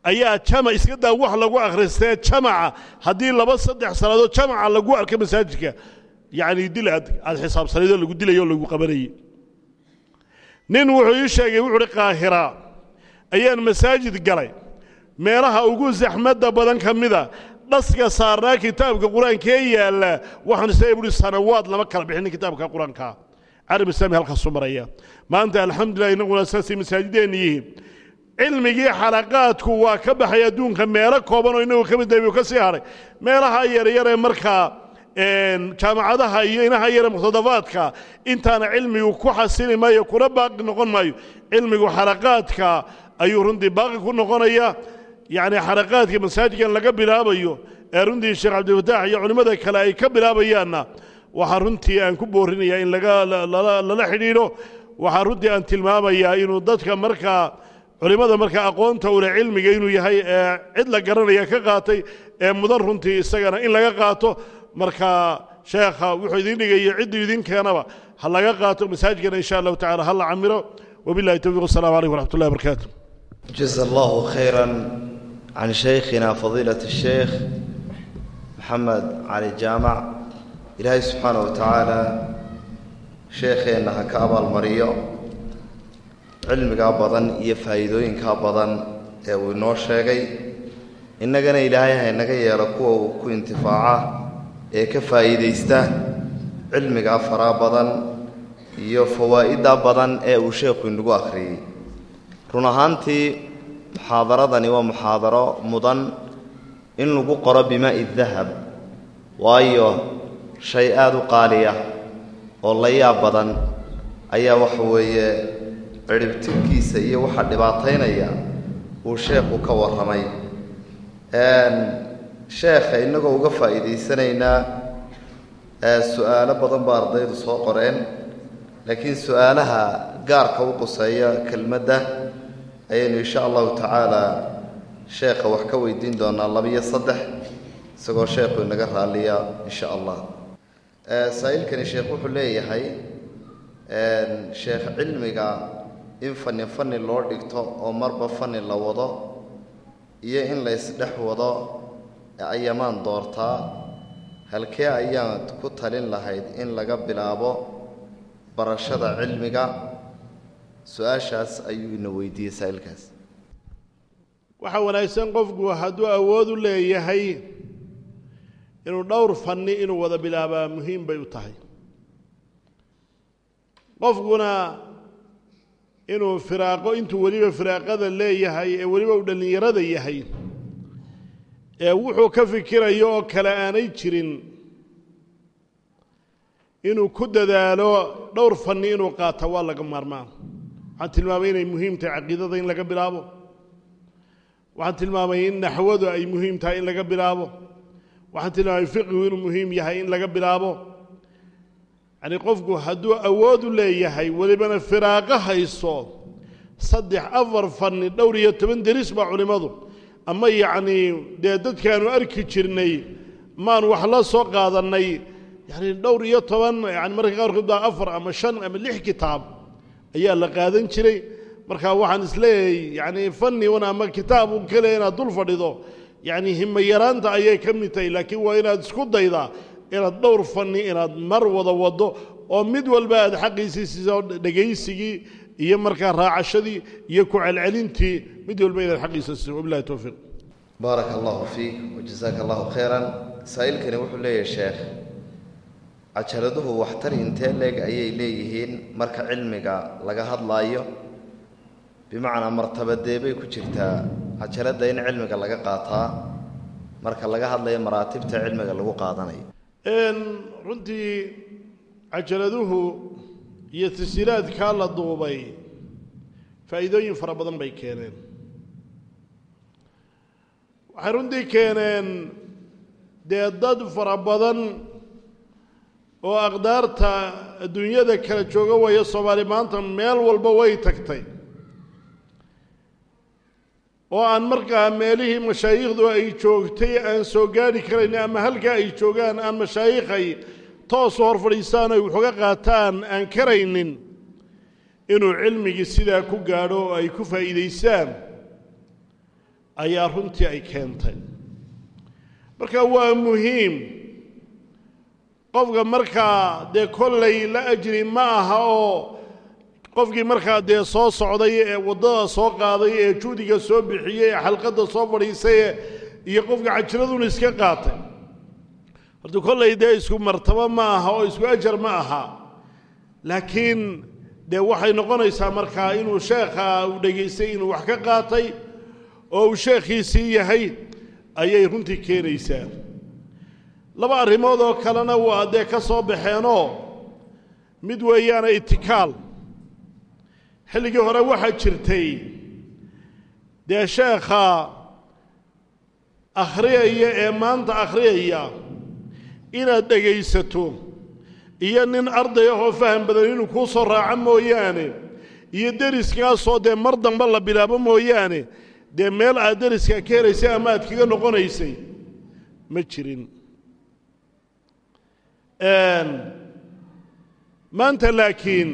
Speaker 2: Ayaa jamac iska daa wax lagu akhristee jamaca. Haddii laba saddex sannadood jamaca lagu arka masaajidka yacni dil aad aad xisaabsanaydoo lagu dilayo o lagu qabanayey nin wuxuu ii sheegay wuxu uhi qaahira ayaan masaajid galay. Meelaha ugu saxmadda badan ka mida dhaska saarnaa kitaabka qur'aankee yaalla waxaan is leeyahay buhi sanawaad lama kala bixinin kitaabka qur'aanka. Carab islaami halkaasu maraya. Maanta alxamdulilah innaguna saasay masaajideenna cilmigii xalaqaadku waa ka baxay adduunka meelo kooban oo innagu ka mid dahay buu ka sii hadhay meelaha yaryaree markaa jaamacadaha iyo inaha yare muqtadafaadka intaana cilmigu ku xasili maayo kuna baaqi noqon maayo. Cilmigu xalaqaadka ayuu runtii baaqi ku noqonaya yacni xalaqaadka masaajidkan laga bilaabayo ee runtii sheekh cabdilfataax iyo culimmada kale ay ka bilaabayaanna waxaa runtii aan ku boorinayaa in laga lala xidhiidho waxaa runtii aan tilmaamayaa inuu dadka markaa culimmada markaa aqoonta ule cilmiga inuu yahay ee cid la garanaya ka qaatay ee mudan runtii isagana in laga qaato markaa sheekha wuxuu idin dhigayo cidduu idin keenaba ha laga qaato masaajidkana insha allahu tacala ha la camiro wabillahi towfiq wassalamu calaykum waraxmat ullahi barakaatu
Speaker 3: جزا الله خيرا عن شيخنا فضيلة الشيخ محمد علي جامع إلهي سبحانه وتعالى شيخنا هكابا المريو cilmigaa badan iyo faa'iidooyinkaa badan ee uu inoo sheegay innagana ilaahay ha inaga yeelo kuwa uu ku intifaaca ee ka faa'iidaysta cilmigaa faraa badan iyo fawaa'iddaa badan ee uu sheekhu inagu akhriyey run ahaantii muxaadaradani waa muxaadaro mudan in lagu qoro bimaa'i dahab waayo shay aada u qaaliya oo la yaab badan ayaa waxa weeye cirhibtirkiisa iyo waxa dhibaataynaya uu sheekhu ka warramay. Sheekha innagoo uga faa'iidaysanaynaa su'aalo badan baa ardaydu soo qoreen laakiin su'aalaha gaarka u quseeya kelmadda ayaynu insha allahu tacaala sheekha wax ka weydiin doonaa labiyo saddex isagoo sheekhu inaga raalliya insha allah. Saa-iilkani sheekh wuxuu leeyahay sheekh cilmiga in fani fani loo dhigto oo marba fani la wado iyo in la ysdhex wado ayamaan doortaa halkee ayaad ku talin lahayd in laga bilaabo barashada cilmiga su'aashaas ayuu ina weydiiyey saa-ilkaas.
Speaker 2: Waxaa wanaagsan qofku hadduu awood u leeyahay inuu dhowr fanni inuu wada bilaabaa muhiim bay u tahay. Qofkuna inuu firaaqo intuu weliba firaaqada leeyahay ee weliba uu dhallinyarada yahay ee wuxuu ka fikirayo oo kale aanay jirin inuu ku dadaalo dhowr fanni inuu qaato waa laga maarmaa waxaan tilmaamay inay muhiim tahay caqiidada in laga bilaabo. Waxaan tilmaamay in naxwadu ay muhiim tahay in laga bilaabo. Waxaan tilmaamay fiqigu inuu muhiim yahay in laga bilaabo. Yacni qofku hadduu awood u leeyahay welibana firaaqo hayso saddex afar fanni dhowr iyo toban deris baa culimmadu ama yacnii dee dadkaanu arki jirnay maan wax la soo qaadannay yacni dhowr iyo toban yani marka qaarkood baa afar ama shan ama lix kitaab ayaa la qaadan jiray. Marka waxaan is leeyahay yacni fanni un ama kitaab un kale inaad dul fadhido yacni himo yaraanta ayay ka mid tahay laakiin waa inaad isku daydaa inaad dhowr fanni inaad mar wada waddo oo mid walba aad xaqiisii siiso dhegaysigii iyo markaa raacashadii iyo ku celcelintii mid walba inaad xaqiisa siiso. Wabillahi towfiiq
Speaker 3: baaraka allahu fiik wajasaaka allahu khayran. Saa-iilkani wuxuu leeyahay sheekh cajaladuhu waxtar intee leeg ayay leeyihiin marka cilmiga laga hadlaayo? Bimacnaa martabadee bay ku jirtaa. Cajaladda in cilmiga laga qaataa marka laga hadlayo maraatibta cilmiga lagu qaadanayo
Speaker 2: runtii cajaladuhu iyo tashiilaadkaa la duubay faa'iidooyin fara badan bay keeneen. Waxay runtii keeneen dee dad fara badan oo aqdaarta adduunyada kala jooga waya soomaali maanta meel walba way tagtay. oo aan markaa meelihii mashaayikhdu ay joogtay aan soo gaadhi karayn ama halkaa ay joogaan aan mashaayikhay toosu hor fadhiistaan ay waxooga qaataan aan karaynin inuu cilmigii sidaa ku gaadho oo ay ku faa'iidaystaan ayaa runtii ay keentay. Marka waa muhiim qofka markaa dee kollay la ajri ma aha oo qofkii markaa dee soo socday ee waddada soo qaaday ee juudiga soo bixiyey ee xalqadda soo fadhiisay iyo qofka cajiraduna iska qaatay. Horta kollay dee isku martabo ma aha oo isku ajar ma aha. Laakiin dee waxay noqonaysaa markaa inuu sheekha uu dhegaystay inuu wax ka qaatay oo uu sheekhiisii yahay ayay runtii keenaysaa laba arrimood oo kalena waa dee ka soo baxeenoo mid weeyaana itikaal. Xilligii hore waxaa jirtay dee sheekha akhriyaya ee maanta akhriyaya inaad dhegaysato iyo nin arday ahoo faham badan inuu kuu soo raaco mooyaane iyo deriskaasoo dee mar dambe la bilaabo mooyaane dee meel aad deriskaa ka helaysay ama aad kaga noqonaysay ma jirin maanta laakiin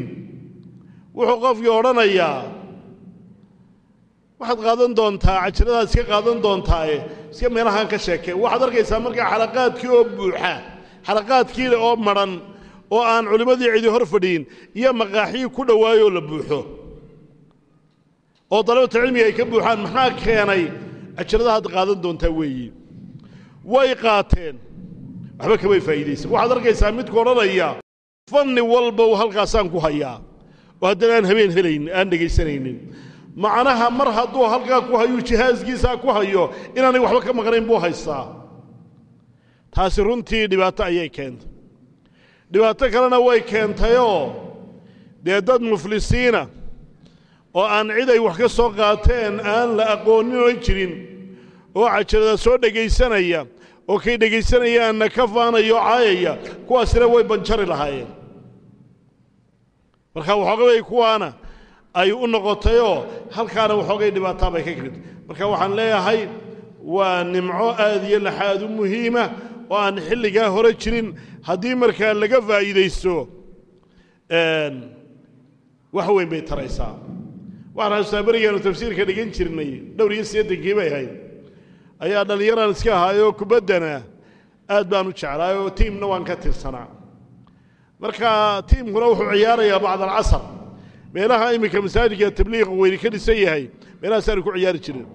Speaker 2: wuxuu qofkii odhanayaa waxaad qaadan doontaa cajaladaad iska qaadan doontaae iska meelahaan ka sheekee waxaad arkaysaa markaa xalaqaadkii oo buuxa xalaqaadkiile oo madhan oo aan culimmadii cidi hor fadhiyin iyo maqaaxii ku dhowaayoo la buuxo. Oo dalabata cilmiga ay ka buuxaan maxaa keenay cajalada hadda qaadan doontaa weeyi. Way qaateen waxba kamay faa'iidaysan waxaad arkaysaa midku odhanaya fanni walba halkaasaan ku hayaa. Oo haddana aan habeen helayn aan dhegaysanaynin macnaha mar hadduu halkaa ku hayu jihaaskiisaa ku hayo inaanay waxba ka maqnayn buu haystaa. Taasi runtii dhibaato ayay keentay. Dhibaato kalena way keentayoo dee dad muflisiina oo aan cid ay wax ka soo qaateen aan la aqoonin oon jirin oo cajalada soo dhegaysanaya oo kay dhegaysanayaanna ka faanayo caayaya kuwaasina way banjari lahaayeen. Marka waxoogabay kuwaana ay u noqotayoo halkaana waxoogay dhibaataa bay ka keentay marka waxaan leeyahay waa nimco aad iyo laxaad u muhiima oo aan xilligaa hore jirin. Haddii markaa laga faa'iidaysto wax weyn bay taraysaa. Waxaan xasuustaa berigeenu tafsiirka dhigan jirnay dhowr iyo siddeetankii bay ahayd ayaa dhallinyaraan iska ahaayoo kubaddana aad baan u jeclaay oo tiimna waan ka tirsanaa. Marka tiimkuna wuxuu ciyaarayaa bacd meelaha iminka masaajidka tabliiqa weyni ka dhisan yahay meelahaasaanu ku ciyaari jiren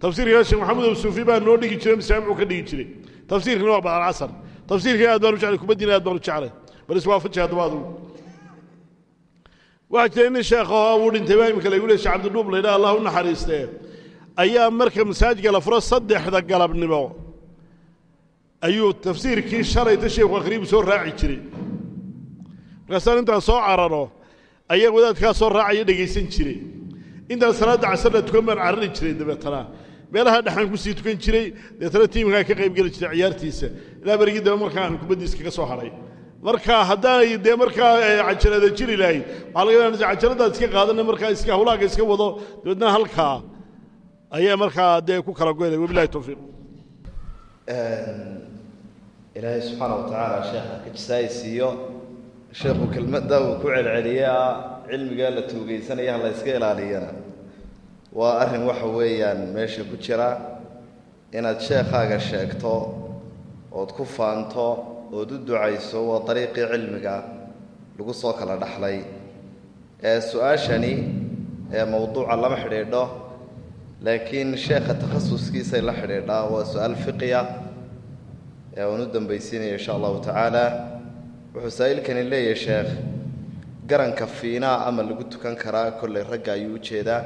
Speaker 2: tafsiirkana sheekh maxamed absuufi baa noo dhigi jiray masaamicuu ka dhigi jiray. Tafsiirkana waa bacd alcasar tafsiirkana aad baan u jeclay kubaddiina aad baan u jeclay. Bal iswaafaji haddaba adugu. Waxaa jira nin sheekhaoo wuu dhintay baa iminka lagu leey shee cabdidhuub la yidhaha allah u naxariistee ayaa marka masaajidka la furo saddexda galabnimo. Ayuu tafsiirkii shalayta sheekhu akhriibu soo raaci jiray. Markaasaan intaan soo cararo ayaa wadaadkaa soo raacaya dhegaysan jiray. Intaan salaadda casarna tukan carari jiray dabeetana. Meelaha dhexaan ku sii tukan jiray dabeetana tiimkaa ka qaybgeli jiray ciyaartiisa. Ilaa berigii dambe markaa aan kubaddiis kaga soo hadhay marka haddaanay dee markaa cajalada jiri lahayd waxaa laga yaaa cajaladaad iska qaadana markaa iska hawlaaga iska wado dabeetna halkaa ayaa markaa dee ku kala goynaya wabilahi towfiiq
Speaker 3: ilaahay subxaana wa tacaala sheekha ka jisaaysiiyo sheekhu kelmadda uu ku celceliyey ah cilmigaa la tuugaysanaya ha la ilaaliyana waa arrin waxa weeyaan meesha ku jira inaad sheekhaaga sheegto ood ku faanto ood u ducayso waa dariiqii cilmiga lagu soo kala dhaxlay. Ee su'aashani ee mowduuca lama xidhiidho laakiin sheekha takhasuskiisay la xidhiidhaa waa su'aal fiqiya ee aan u dambaysiinaya insha allahu tacaala wuxuu saa'ilkani leeyahay sheekh garanka fiinaa ama lagu tukan karaa kollay ragga ayuu u jeedaa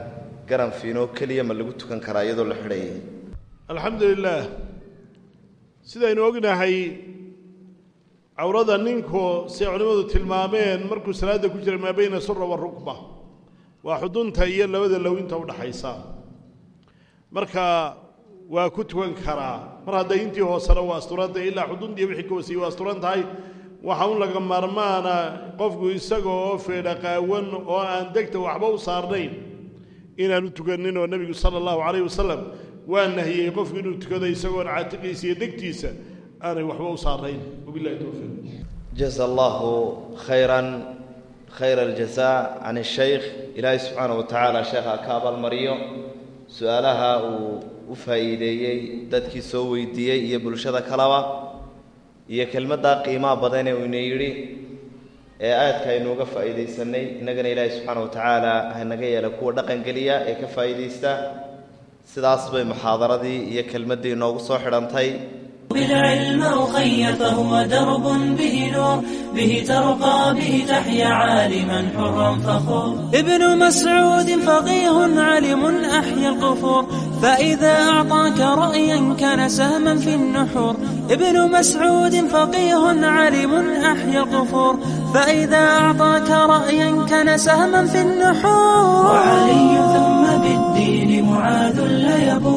Speaker 3: garan fiinoo keliya ma lagu tukan karaa iyadoo la xidhayay.
Speaker 2: Alxamdu lilaah sidaynu ognahay cawrada ninku say culimmadu tilmaameen markuu salaadda ku jira maa bayna sura wa rukba. Waa xudunta iyo labada lowinta udhaxaysa marka waa ku tukan karaa. Mar hadday intii hoosena waa asturanta ilaa xuduntii wixii ka hooseyey waa asturan tahay waxa un laga maarmaana qofku isaga oo feedha qaawan oo aan degta waxba u saarnayn inaanu tukanin oo nebigu sala allahu calayh wasalam waa nahiyey qofku inuu tukado isagoon caatiqiisa iyo degtiisa aanay waxba u saarnayn. Wabillahi towfiiq
Speaker 3: jaza allahu khayran khayra aljazaa can ashaykh ilaahay subxaana wa tacaala sheekha ka abaalmariyo su'aalaha uu u faa'iideeyey dadkii soo weydiiyey iyo bulshada kaleba iyo kelmaddaa qiimaha badane ina yidhi ee aadka aynu uga faa'iidaysanay innagana ilaahay subxaana wa tacaala hanaga yeela kuwa dhaqangeliya ee ka faa'iidaysta. Sidaas bay muxaadaradii iyo kelmaddii inoogu soo xidhantay
Speaker 1: بالعلم أخي فهو درب به نور به ترقى به تحيا عالما حرا فخور ابن مسعود فقيه علم أحيا القفور فإذا أعطاك رأيا كان سهما في النحور ابن مسعود فقيه عالم أحيا القفور فإذا أعطاك رأيا كان سهما في النحور وعلي ثم بالدين معاذ لا يبور